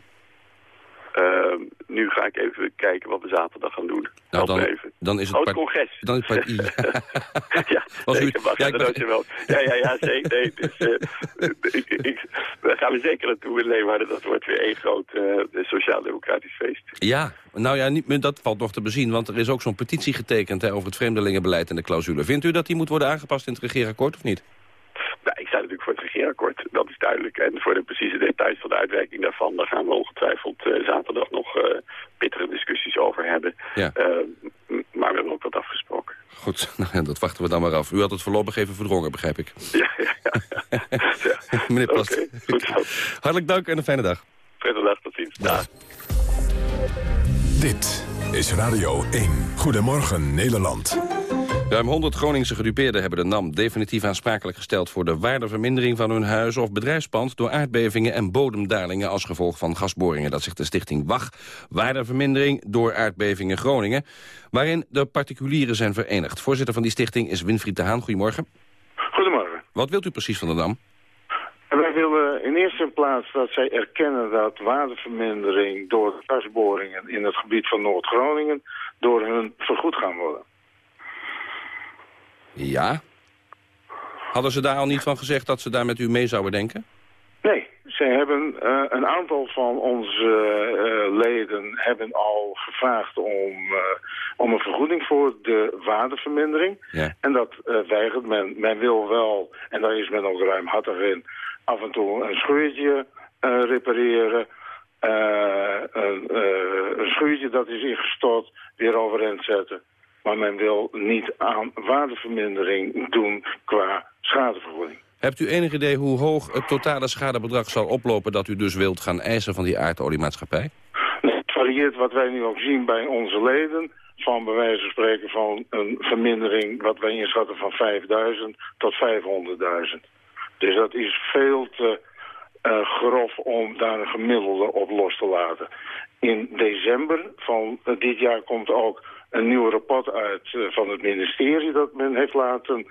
Nu ga ik even kijken wat we zaterdag gaan doen. Nou, dan, even. dan is het... Oh, het congres. Dan is het ja, Was nee, u... ja, ik wel. ja, ja, ja, zeker. Nee, dus, uh, ik, ik, daar gaan we zeker naartoe in Leeuwarden. Dat wordt weer één groot uh, sociaal-democratisch feest. Ja, nou ja, niet, dat valt nog te bezien. Want er is ook zo'n petitie getekend hè, over het vreemdelingenbeleid en de clausule. Vindt u dat die moet worden aangepast in het regeerakkoord of niet? Nou, ik sta natuurlijk voor het regeerakkoord, dat is duidelijk. En voor de precieze details van de uitwerking daarvan... daar gaan we ongetwijfeld uh, zaterdag nog uh, pittige discussies over hebben. Ja. Uh, maar we hebben ook wat afgesproken. Goed, nou, dat wachten we dan maar af. U had het voorlopig even verdrongen, begrijp ik. Ja, ja, ja. ja. Meneer Plast, okay, goed zo. hartelijk dank en een fijne dag. Fijne dag, tot ziens. Dag. Dit is Radio 1. Goedemorgen Nederland. Ruim 100 Groningse gedupeerden hebben de NAM definitief aansprakelijk gesteld... voor de waardevermindering van hun huis of bedrijfspand... door aardbevingen en bodemdalingen als gevolg van gasboringen. Dat zegt de stichting WAG. Waardevermindering door aardbevingen Groningen... waarin de particulieren zijn verenigd. Voorzitter van die stichting is Winfried de Haan. Goedemorgen. Goedemorgen. Wat wilt u precies van de NAM? Wij willen in eerste plaats dat zij erkennen dat waardevermindering door gasboringen in het gebied van Noord-Groningen door hun vergoed gaan worden. Ja. Hadden ze daar al niet van gezegd dat ze daar met u mee zouden denken? Nee, zij hebben, uh, een aantal van onze uh, leden hebben al gevraagd om, uh, om een vergoeding voor de waardevermindering. Ja. En dat weigert men. Men wil wel, en daar is men ook ruimhartig in, af en toe een scheurtje repareren. een, een schuurtje dat is ingestort, weer overeind zetten. Maar men wil niet aan waardevermindering doen qua schadevergoeding. Hebt u enig idee hoe hoog het totale schadebedrag zal oplopen... dat u dus wilt gaan eisen van die aardoliemaatschappij? Het varieert wat wij nu ook zien bij onze leden... van bij wijze van spreken van een vermindering... wat wij inschatten van 5.000 tot 500.000. Dus dat is veel te uh, grof om daar een gemiddelde op los te laten. In december van dit jaar komt ook een nieuw rapport uit uh, van het ministerie... dat men heeft laten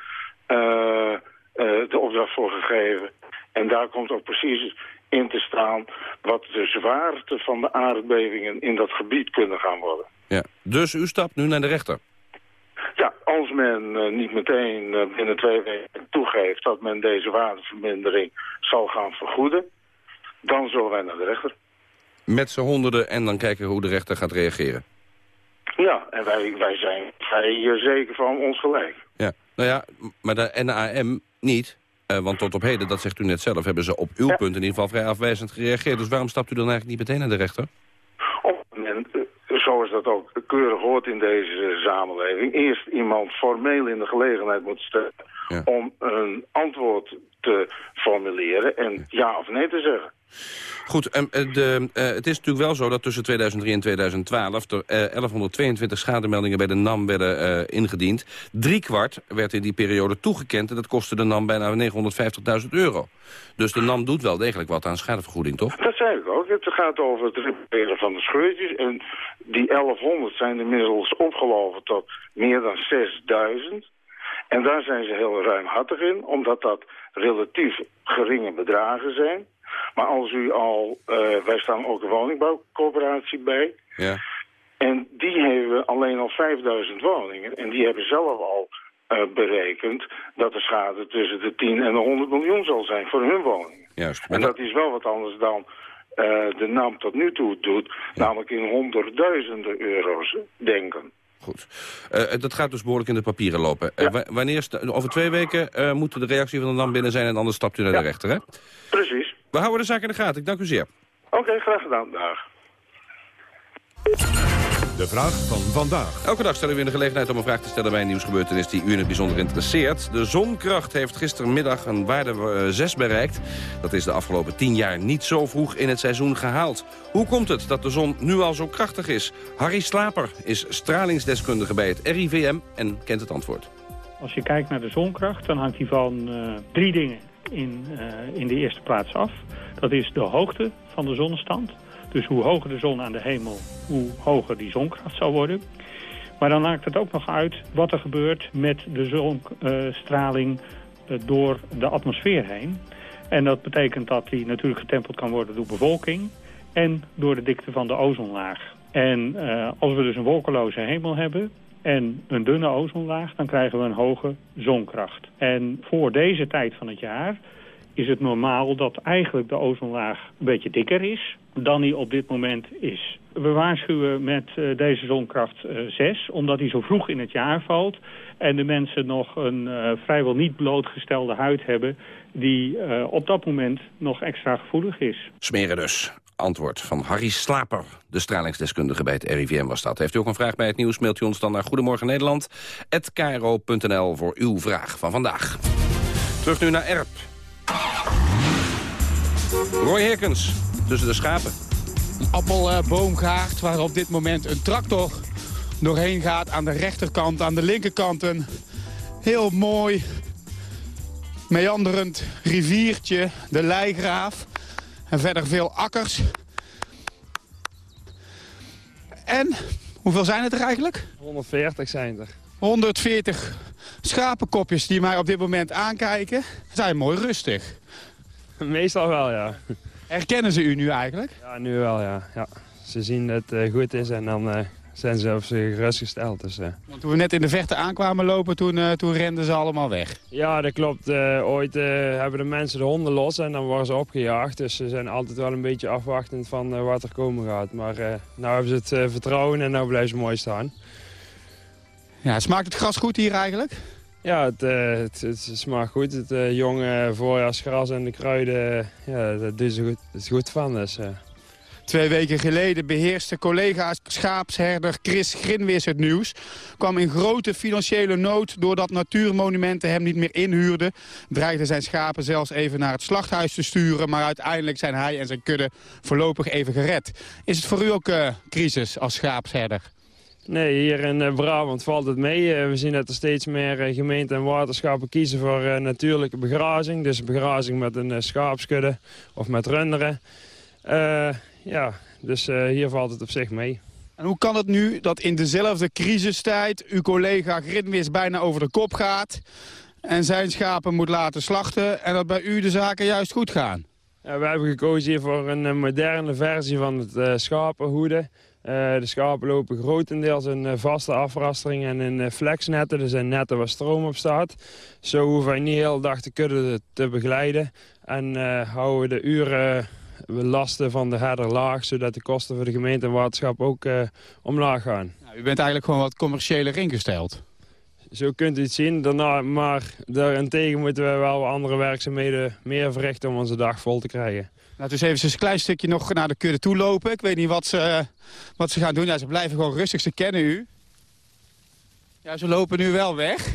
de opdracht voor gegeven. En daar komt ook precies in te staan... wat de zwaarte van de aardbevingen in dat gebied kunnen gaan worden. Ja. Dus u stapt nu naar de rechter? Ja, als men uh, niet meteen uh, binnen twee weken toegeeft dat men deze waardevermindering zal gaan vergoeden, dan zullen wij naar de rechter. Met z'n honderden en dan kijken hoe de rechter gaat reageren. Ja, en wij, wij zijn vrij zeker van ons gelijk. Ja, nou ja, maar de NAM niet. Uh, want tot op heden, dat zegt u net zelf, hebben ze op uw ja. punt in ieder geval vrij afwijzend gereageerd. Dus waarom stapt u dan eigenlijk niet meteen naar de rechter? Op het moment, zoals dat ook keurig hoort in deze samenleving, eerst iemand formeel in de gelegenheid moet stellen ja. om een antwoord te formuleren en ja of nee te zeggen. Goed, um, de, uh, het is natuurlijk wel zo dat tussen 2003 en 2012... er uh, 1122 schademeldingen bij de NAM werden ingediend. Drie kwart werd in die periode toegekend... en dat kostte de NAM bijna 950.000 euro. Dus de NAM doet wel degelijk wat aan schadevergoeding, toch? Dat zei ik ook. Het gaat over het repareren van de scheurtjes. En die 1100 zijn inmiddels opgelopen tot meer dan 6000. En daar zijn ze heel ruimhartig in, omdat dat relatief geringe bedragen zijn... Maar als u al, uh, wij staan ook een woningbouwcoöperatie bij. Ja. En die hebben alleen al 5000 woningen. En die hebben zelf al uh, berekend dat de schade tussen de 10 en de 100 miljoen zal zijn voor hun woningen. Juist. En dat is wel wat anders dan uh, de NAM tot nu toe doet. Ja. Namelijk in honderdduizenden euro's denken. Goed. Uh, dat gaat dus behoorlijk in de papieren lopen. Ja. Uh, wanneer over twee weken moet de reactie van de NAM binnen zijn... en anders stapt u naar ja. de rechter, hè? Precies. We houden de zaak in de gaten. Ik dank u zeer. Oké, okay, graag gedaan. Dag. De vraag van vandaag. Elke dag stellen we u de gelegenheid om een vraag te stellen bij een nieuwsgebeurtenis die u in het bijzonder interesseert. De zonkracht heeft gistermiddag een waarde uh, 6 bereikt. Dat is de afgelopen 10 jaar niet zo vroeg in het seizoen gehaald. Hoe komt het dat de zon nu al zo krachtig is? Harry Slaper is stralingsdeskundige bij het RIVM en kent het antwoord. Als je kijkt naar de zonkracht, dan hangt die van uh, drie dingen in, uh, in de eerste plaats af. Dat is de hoogte van de zonnestand. Dus hoe hoger de zon aan de hemel, hoe hoger die zonkracht zal worden. Maar dan maakt het ook nog uit wat er gebeurt met de zonstraling uh, door de atmosfeer heen. En dat betekent dat die natuurlijk getempeld kan worden door bevolking en door de dikte van de ozonlaag. En uh, als we dus een wolkeloze hemel hebben en een dunne ozonlaag, dan krijgen we een hoge zonkracht. En voor deze tijd van het jaar is het normaal dat eigenlijk de ozonlaag een beetje dikker is dan die op dit moment is. We waarschuwen met uh, deze zonkracht uh, 6, omdat die zo vroeg in het jaar valt... en de mensen nog een uh, vrijwel niet blootgestelde huid hebben... die op dat moment nog extra gevoelig is. Smeren dus. Antwoord van Harry Slaper, de stralingsdeskundige bij het RIVM was dat. Heeft u ook een vraag bij het nieuws, mailt u ons dan naar Goedemorgen Nederland... voor uw vraag van vandaag. Terug nu naar Erp. Roy Herkens, tussen de schapen. Een appelboomgaard waar op dit moment een tractor doorheen gaat aan de rechterkant. Aan de linkerkant een heel mooi meanderend riviertje, de Leigraaf. En verder veel akkers. En, hoeveel zijn het er eigenlijk? 140 zijn er. 140 schapenkopjes die mij op dit moment aankijken. Zijn mooi rustig. Meestal wel, ja. Herkennen ze u nu eigenlijk? Ja, nu wel, ja. ja. Ze zien dat het uh, goed is en dan uh, zijn ze op zich gerustgesteld. Dus, uh. Want toen we net in de vechten aankwamen lopen, toen, toen renden ze allemaal weg. Ja, dat klopt. ooit hebben de mensen de honden los en dan worden ze opgejaagd. Dus ze zijn altijd wel een beetje afwachtend van wat er komen gaat. Maar nu hebben ze het vertrouwen en nu blijven ze mooi staan. Ja, smaakt het gras goed hier eigenlijk? Ja, het, uh, het, het, smaakt goed. Het uh, jonge voorjaarsgras en de kruiden, ja, dat doen ze goed, het is goed van. Dus, uh. Twee weken geleden beheerste collega schaapsherder Chris Grinwis het nieuws. Kwam in grote financiële nood doordat natuurmonumenten hem niet meer inhuurden. Dreigde zijn schapen zelfs even naar het slachthuis te sturen. Maar uiteindelijk zijn hij en zijn kudde voorlopig even gered. Is het voor u ook crisis als schaapsherder? Nee, hier in uh, Brabant valt het mee. Uh, we zien dat er steeds meer gemeenten en waterschappen kiezen voor natuurlijke begrazing. Dus begrazing met een schaapskudde of met runderen. Ja, dus hier valt het op zich mee. En hoe kan het nu dat in dezelfde crisistijd uw collega Gridwis bijna over de kop gaat... en zijn schapen moet laten slachten en dat bij u de zaken juist goed gaan? Ja, we hebben gekozen hier voor een moderne versie van het schapenhoeden... Uh, de schapen lopen grotendeels in uh, vaste afrastering en in flexnetten. Er zijn netten waar stroom op staat. Zo hoeven wij niet de hele dag de kudde te begeleiden. En houden we de uren lasten van de herder laag... zodat de kosten voor de gemeente en waterschap ook omlaag gaan. Nou, u bent eigenlijk gewoon wat commerciëler ingesteld. Zo kunt u het zien. Daarna, maar daarentegen moeten we wel andere werkzaamheden meer verrichten... om onze dag vol te krijgen. Laten we eens even een klein stukje nog naar de kudde toe lopen. Ik weet niet wat ze, wat ze gaan doen. Ja, ze blijven gewoon rustig, ze kennen u. Ja, ze lopen nu wel weg.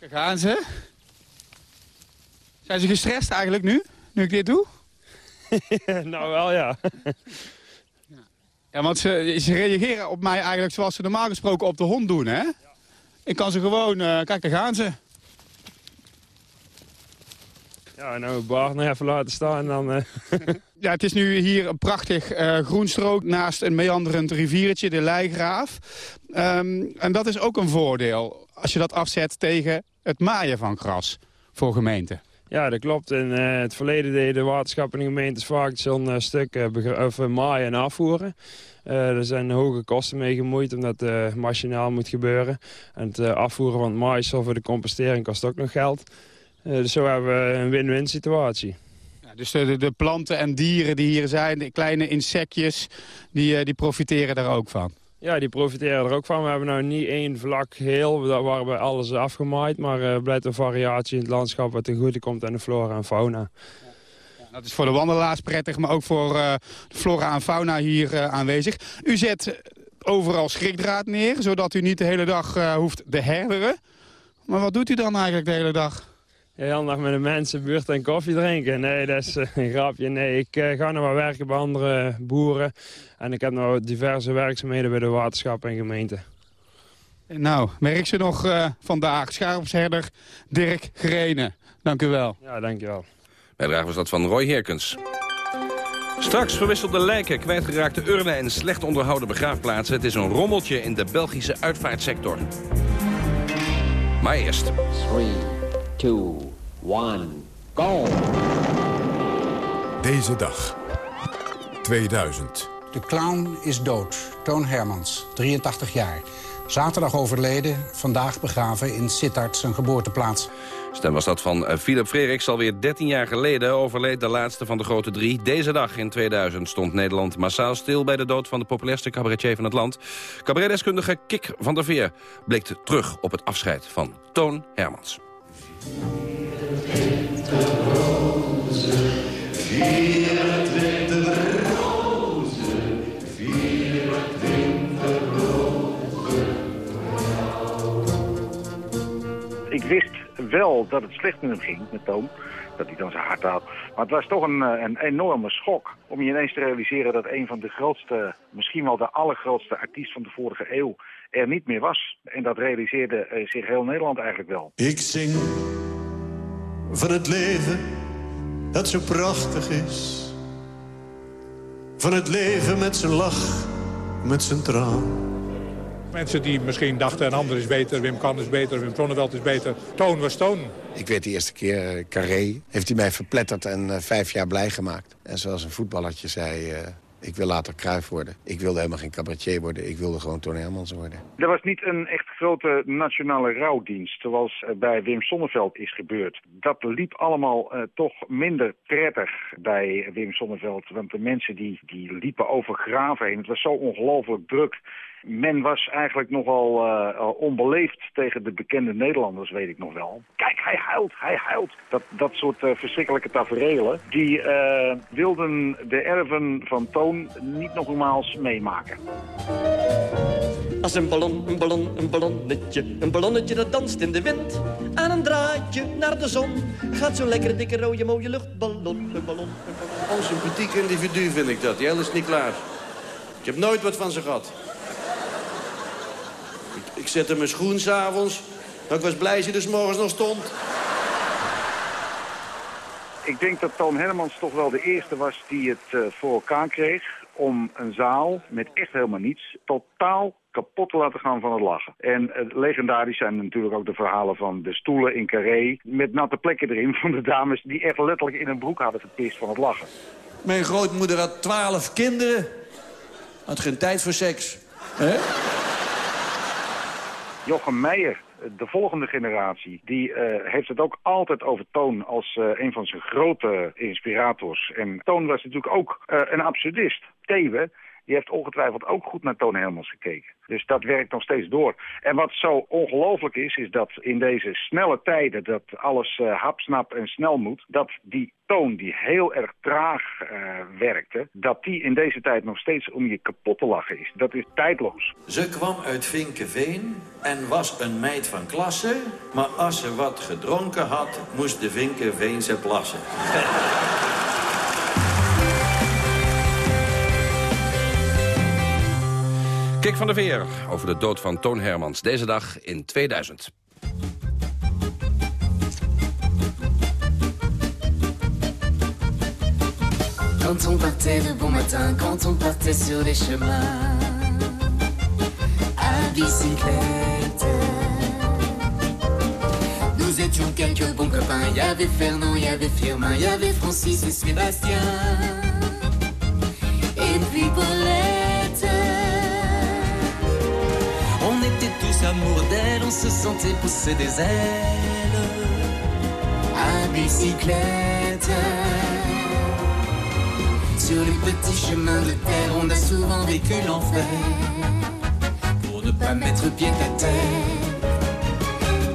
Daar gaan ze. Zijn ze gestrest eigenlijk nu, nu ik dit doe? nou wel, ja. ja, want ze, ze reageren op mij eigenlijk zoals ze normaal gesproken op de hond doen, hè? Ik kan ze gewoon... Uh, kijk, daar gaan ze. Ja, nou Bart nog even laten staan dan... Uh... ja, het is nu hier een prachtig uh, groenstrook naast een meanderend riviertje, de Leigraaf. Um, en dat is ook een voordeel als je dat afzet tegen het maaien van gras voor gemeenten. Ja, dat klopt. In uh, het verleden deden de waterschappen en gemeentes vaak zo'n stuk of, maaien en afvoeren. er zijn hoge kosten mee gemoeid omdat het machinaal moet gebeuren. En het afvoeren van het maïsel voor de compostering kost ook nog geld. Eh, dus zo hebben we een win-win situatie. Ja, dus de, de, planten en dieren die hier zijn, de kleine insectjes, die, eh, die profiteren daar ook van? Ja, die profiteren er ook van. We hebben nou niet één vlak heel waarbij alles is afgemaaid. Maar er blijft een variatie in het landschap wat ten goede komt aan de flora en fauna. Dat is voor de wandelaars prettig, maar ook voor uh, de flora en fauna hier uh, aanwezig. U zet overal schrikdraad neer, zodat u niet de hele dag hoeft te herderen. Maar wat doet u dan eigenlijk de hele dag? Heel met de mensen buurt en koffie drinken. Nee, dat is eh, een grapje. Nee, ik uh, ga nog maar werken bij andere boeren. En ik heb nog diverse werkzaamheden bij de waterschap en gemeente. Nou, merk ze nog uh, vandaag. Schaapsherder Dirk Grenen. Dank u wel. Ja, dank je wel. Bijdrage was dat van Roy Herkens. Straks verwisselde lijken, kwijtgeraakte urnen en slecht onderhouden begraafplaatsen. Het is een rommeltje in de Belgische uitvaartsector. Maar eerst... 2, 1, go! Deze dag, 2000. De clown is dood. Toon Hermans, 83 jaar. Zaterdag overleden, vandaag begraven in Sittard, zijn geboorteplaats. Stem was dat van eh, Philip Freriks. Alweer 13 jaar geleden overleed de laatste van de grote drie. Deze dag in 2000 stond Nederland massaal stil... bij de dood van de populairste cabaretier van het land. Cabaretdeskundige Kik van der Veer blikte terug op het afscheid van Toon Hermans. Ik wel dat het slecht met hem ging, met Toon. Dat hij dan zijn hart had. Maar het was toch een, eh, een enorme schok om je ineens te realiseren dat een van de grootste, misschien wel de allergrootste artiest van de vorige eeuw er niet meer was. En dat realiseerde eh, zich heel Nederland eigenlijk wel. Ik zing van het leven dat zo prachtig is. Van het leven met zijn lach, met zijn traan. Mensen die misschien dachten een ander is beter, Wim Kan is beter, Wim Sonneveld is beter. Toon was Toon. Ik weet de eerste keer, uh, Carré, heeft hij mij verpletterd en uh, vijf jaar blij gemaakt. En zoals een voetballertje zei, uh, ik wil later Kruif worden. Ik wilde helemaal geen cabaretier worden, ik wilde gewoon Toon Hermans worden. Er was niet een echt grote nationale rouwdienst, zoals bij Wim Sonneveld is gebeurd. Dat liep allemaal toch minder prettig bij Wim Sonneveld. Want de mensen die, die liepen over graven heen. Het was zo ongelooflijk druk men was eigenlijk nogal uh, onbeleefd tegen de bekende Nederlanders, weet ik nog wel. Kijk, hij huilt, hij huilt. Dat, dat soort uh, verschrikkelijke taferelen, die uh, wilden de erven van Toon niet nogmaals meemaken. Als een ballon, een ballon, een ballonnetje, een ballonnetje dat danst in de wind. Aan een draadje naar de zon, gaat zo lekker dikke rode mooie luchtballon, een ballon, een ballon. Onsympathiek individu vind ik dat, Jelle is niet klaar. Ik heb nooit wat van ze gehad. Ik zette mijn schoen s'avonds. Maar ik was blij dat hij dus morgens nog stond. Ik denk dat Toon Hermans toch wel de eerste was die het uh, voor elkaar kreeg... om een zaal met echt helemaal niets totaal kapot te laten gaan van het lachen. En uh, legendarisch zijn natuurlijk ook de verhalen van de stoelen in Carré... met natte plekken erin van de dames die echt letterlijk in een broek hadden gepist van het lachen. Mijn grootmoeder had twaalf kinderen. Had geen tijd voor seks. Hè? Jochem Meijer, de volgende generatie, die uh, heeft het ook altijd over Toon als uh, een van zijn grote inspirators. En Toon was natuurlijk ook uh, een absurdist. Thewe, die heeft ongetwijfeld ook goed naar Toon Helmers gekeken. Dus dat werkt nog steeds door. En wat zo ongelooflijk is, is dat in deze snelle tijden... dat alles uh, hapsnap en snel moet... dat die toon die heel erg traag uh, werkte... dat die in deze tijd nog steeds om je kapot te lachen is. Dat is tijdloos. Ze kwam uit Vinkenveen en was een meid van klasse... maar als ze wat gedronken had, moest de Vinkenveense plassen. Kik van de Veer over de dood van Toon Hermans. Deze dag in 2000. Quand on partait le bon matin, quand on partait sur les chemins à bicyclette. Nous étions quelques bons copains, y avait Fernand, il y avait Firmin, il y avait Francis et Sébastien. Et puis Paulette. Amoureux d'elle, on se sentait pousser des ailes à bicyclette. Sur les petits chemins de terre, on a souvent vécu l'enfer pour ne pas mettre pied à terre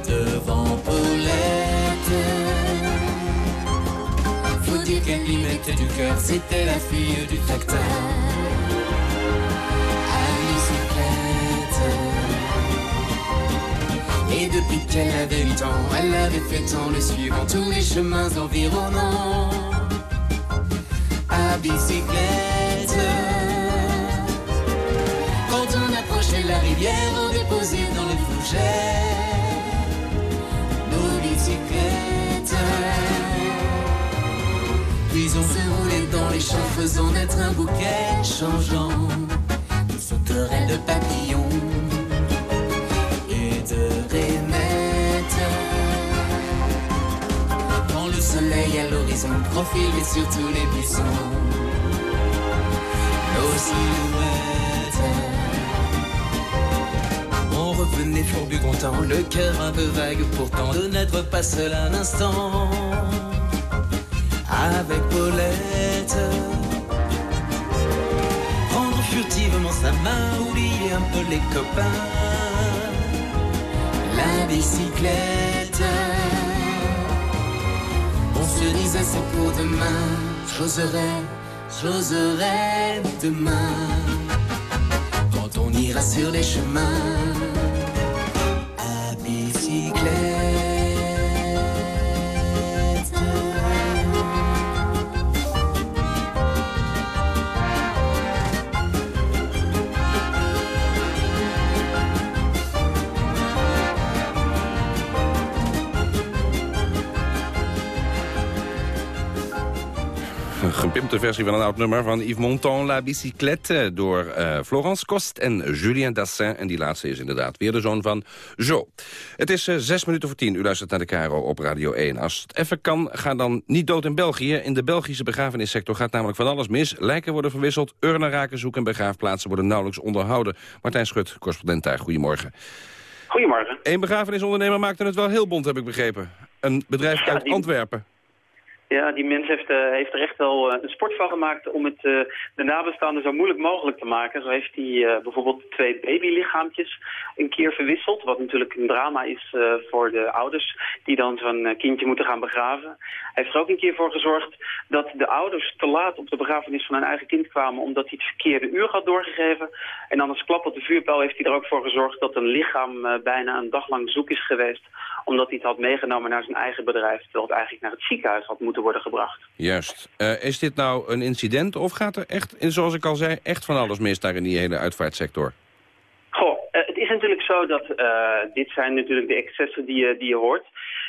devant Paulette. Faut dire qu'elle y mettait du cœur, c'était la fille du facteur. Depuis qu'elle avait 8 ans, elle avait fait tant le suivant tous les chemins environnants à bicyclette. Quand on approchait la rivière, on déposait dans les fougères nos bicyclettes. Puis on se roulait dans les champs, faisant naître un bouquet changeant de sauterelles de papillons à l'horizon profilait sur tous les buissons, nos silhouettes. On revenait fourbu content, le cœur un peu vague pourtant de n'être pas seul un instant avec Paulette. Prendre furtivement sa main, oublier un peu les copains. La bicyclette. On se disait c'est pour demain. J'oserai, j'oserai demain. Quand on ira sur les chemins gepimpte versie van een oud nummer van Yves Montand, La Bicyclette... door uh, Florence Kost en Julien Dassin. En die laatste is inderdaad weer de zoon van Jo. Het is uh, zes minuten voor tien. U luistert naar de Caro op Radio 1. Als het even kan, ga dan niet dood in België. In de Belgische begrafenissector gaat namelijk van alles mis. Lijken worden verwisseld, urnen raken zoek en begraafplaatsen worden nauwelijks onderhouden. Martijn Schut, correspondent daar. Goedemorgen. Goedemorgen. Eén begrafenisondernemer maakte het wel heel bond, heb ik begrepen. Een bedrijf uit Antwerpen. Ja, die mens heeft, uh, heeft er echt wel uh, een sport van gemaakt om het uh, de nabestaanden zo moeilijk mogelijk te maken. Zo heeft hij bijvoorbeeld twee babylichaampjes een keer verwisseld. Wat natuurlijk een drama is voor de ouders die dan zo'n kindje moeten gaan begraven. Hij heeft er ook een keer voor gezorgd dat de ouders te laat op de begrafenis van hun eigen kind kwamen omdat hij het verkeerde uur had doorgegeven. En dan als klap op de vuurpijl heeft hij er ook voor gezorgd dat een lichaam bijna een dag lang zoek is geweest. Omdat hij het had meegenomen naar zijn eigen bedrijf terwijl het eigenlijk naar het ziekenhuis had moeten worden gebracht. Juist. Uh, is dit nou een incident of gaat er echt, zoals ik al zei, echt van alles mis daar in die hele uitvaartsector? Goh, uh, het is natuurlijk zo dat uh, dit zijn natuurlijk de excessen die je, die je hoort.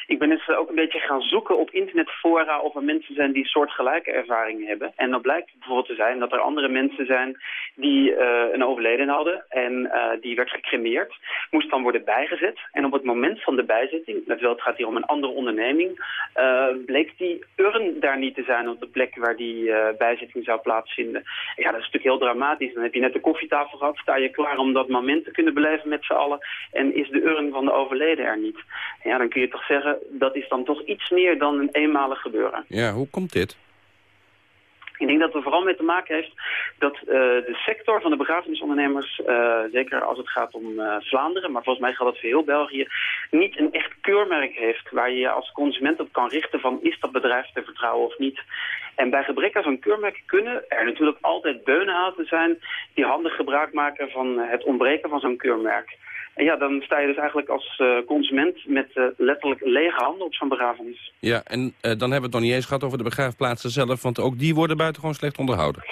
Ik ben eens ook een beetje gaan zoeken op internetfora of er mensen zijn die soortgelijke ervaringen hebben. En dan blijkt bijvoorbeeld te zijn dat er andere mensen zijn die uh, een overleden hadden en uh, die werd gecremeerd. Moest dan worden bijgezet. En op het moment van de bijzetting, terwijl het gaat hier om een andere onderneming, uh, bleek die urn daar niet te zijn op de plek waar die bijzetting zou plaatsvinden. Ja, dat is natuurlijk heel dramatisch. Dan heb je net de koffietafel gehad, sta je klaar om dat moment te kunnen beleven met z'n allen en is de urn van de overleden er niet. Ja, dan kun je toch zeggen, dat is dan toch iets meer dan een eenmalig gebeuren. Ja, hoe komt dit? Ik denk dat het vooral mee te maken heeft dat uh, de sector van de begrafenisondernemers, uh, zeker als het gaat om uh, Vlaanderen, maar volgens mij gaat dat voor heel België, niet een echt keurmerk heeft waar je je als consument op kan richten van is dat bedrijf te vertrouwen of niet. En bij gebrek aan zo'n keurmerk kunnen er natuurlijk altijd beunhazen zijn die handig gebruik maken van het ontbreken van zo'n keurmerk. En ja, dan sta je dus eigenlijk als uh, consument met uh, letterlijk lege handen op zo'n begrafenis. Ja, en uh, dan hebben we het nog niet eens gehad over de begraafplaatsen zelf, want ook die worden buitengewoon slecht onderhouden.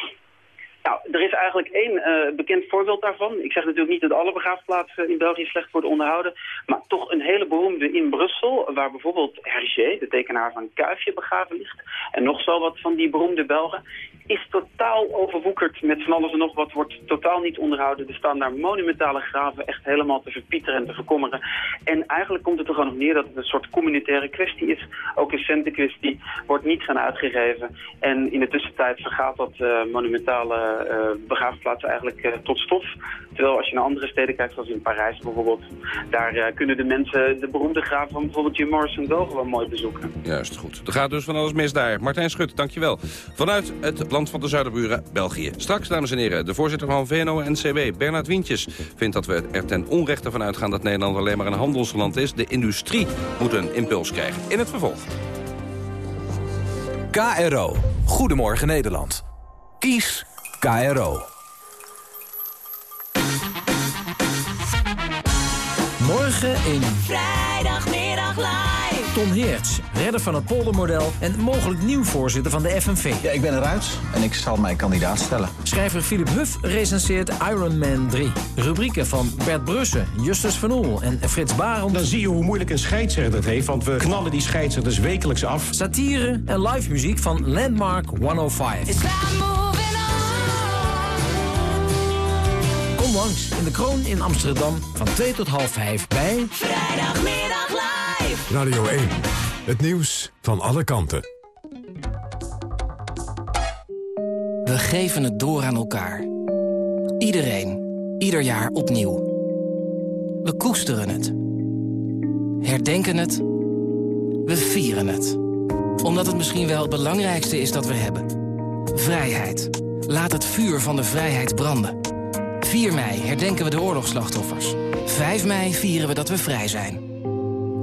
Er is eigenlijk één uh, bekend voorbeeld daarvan. Ik zeg natuurlijk niet dat alle begraafplaatsen in België slecht worden onderhouden. Maar toch een hele beroemde in Brussel, waar bijvoorbeeld Hergé, de tekenaar van Kuifje, begraven ligt. En nog zo wat van die beroemde Belgen. Is totaal overwoekerd met van alles en nog wat, wordt totaal niet onderhouden. Er staan daar monumentale graven echt helemaal te verpieteren en te verkommeren. En eigenlijk komt het er gewoon op neer dat het een soort communitaire kwestie is. Ook een centenkwestie wordt niet gaan uitgegeven. En in de tussentijd vergaat dat uh, monumentale uh, begraafplaatsen eigenlijk uh, tot stof. Terwijl als je naar andere steden kijkt, zoals in Parijs bijvoorbeeld, daar uh, kunnen de mensen de beroemde graven van bijvoorbeeld Jim Morrison wel gewoon mooi bezoeken. Juist, goed. Er gaat dus van alles mis daar. Martijn Schut, dankjewel. Vanuit het land van de Zuiderburen, België. Straks, dames en heren, de voorzitter van VNO-NCW, Bernard Wientjes, vindt dat we er ten onrechte van uitgaan dat Nederland alleen maar een handelsland is. De industrie moet een impuls krijgen. In het vervolg. KRO. Goedemorgen Nederland. Kies KRO. Morgen in... Vrijdagmiddag live. Tom Heerts, redder van het poldermodel en mogelijk nieuw voorzitter van de FNV. Ja, ik ben eruit en ik zal mij kandidaat stellen. Schrijver Philip Huff recenseert Iron Man 3. Rubrieken van Bert Brussen, Justus Van Oel en Frits Barend. Dan zie je hoe moeilijk een scheidsrechter het heeft, want we knallen die scheidsrechters wekelijks af. Satire en live muziek van Landmark 105. Kom langs in de Kroon in Amsterdam van 2 tot half 5 bij... Vrijdagmiddag live. Radio 1. Het nieuws van alle kanten. We geven het door aan elkaar. Iedereen. Ieder jaar opnieuw. We koesteren het. Herdenken het. We vieren het. Omdat het misschien wel het belangrijkste is dat we hebben. Vrijheid. Laat het vuur van de vrijheid branden. 4 mei herdenken we de oorlogsslachtoffers. 5 mei vieren we dat we vrij zijn.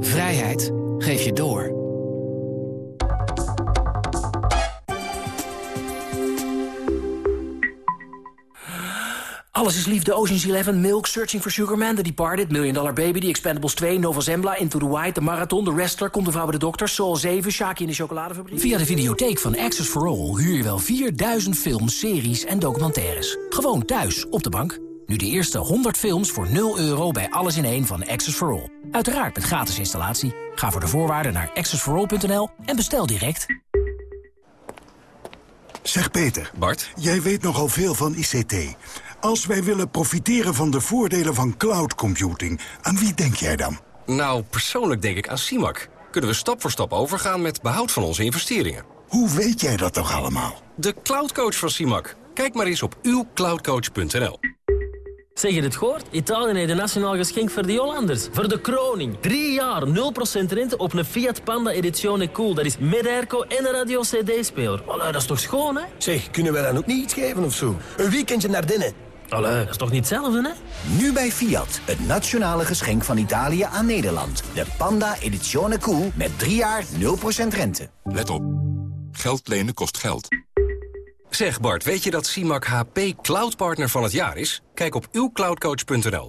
Vrijheid geef je door. Alles is liefde, Ocean's Eleven, Milk, Searching for Sugar Man, The Departed, Million Dollar Baby, The Expendables 2, Nova Zembla, Into the White, The Marathon, The Wrestler, Komt de Vrouw bij de Dokter, Soul 7, Shaki in de Chocoladefabriek. Via de videotheek van Access for All huur je wel 4000 films, series en documentaires. Gewoon thuis, op de bank. Nu de eerste 100 films voor 0 euro bij Alles in één van Access for All. Uiteraard met gratis installatie. Ga voor de voorwaarden naar accessforall.nl en bestel direct. Zeg Peter. Bart? Jij weet nogal veel van ICT. Als wij willen profiteren van de voordelen van cloud computing, aan wie denk jij dan? Nou, persoonlijk denk ik aan CIMAC. Kunnen we stap voor stap overgaan met behoud van onze investeringen. Hoe weet jij dat toch allemaal? De cloudcoach van CIMAC. Kijk maar eens op uwcloudcoach.nl. Zeg je het gehoord? Italië heeft een nationaal geschenk voor de Hollanders. Voor de kroning. Drie jaar 0% rente op een Fiat Panda Edizione Cool. Dat is met airco en een radio-cd-speler. dat is toch schoon, hè? Zeg, kunnen we dan ook niet iets geven of zo? Een weekendje naar binnen. Allee, dat is toch niet hetzelfde, hè? Nu bij Fiat, het nationale geschenk van Italië aan Nederland. De Panda Edizione Cool met drie jaar 0% rente. Let op. Geld lenen kost geld. Zeg Bart, weet je dat CIMAC HP Cloud Partner van het jaar is? Kijk op uwcloudcoach.nl.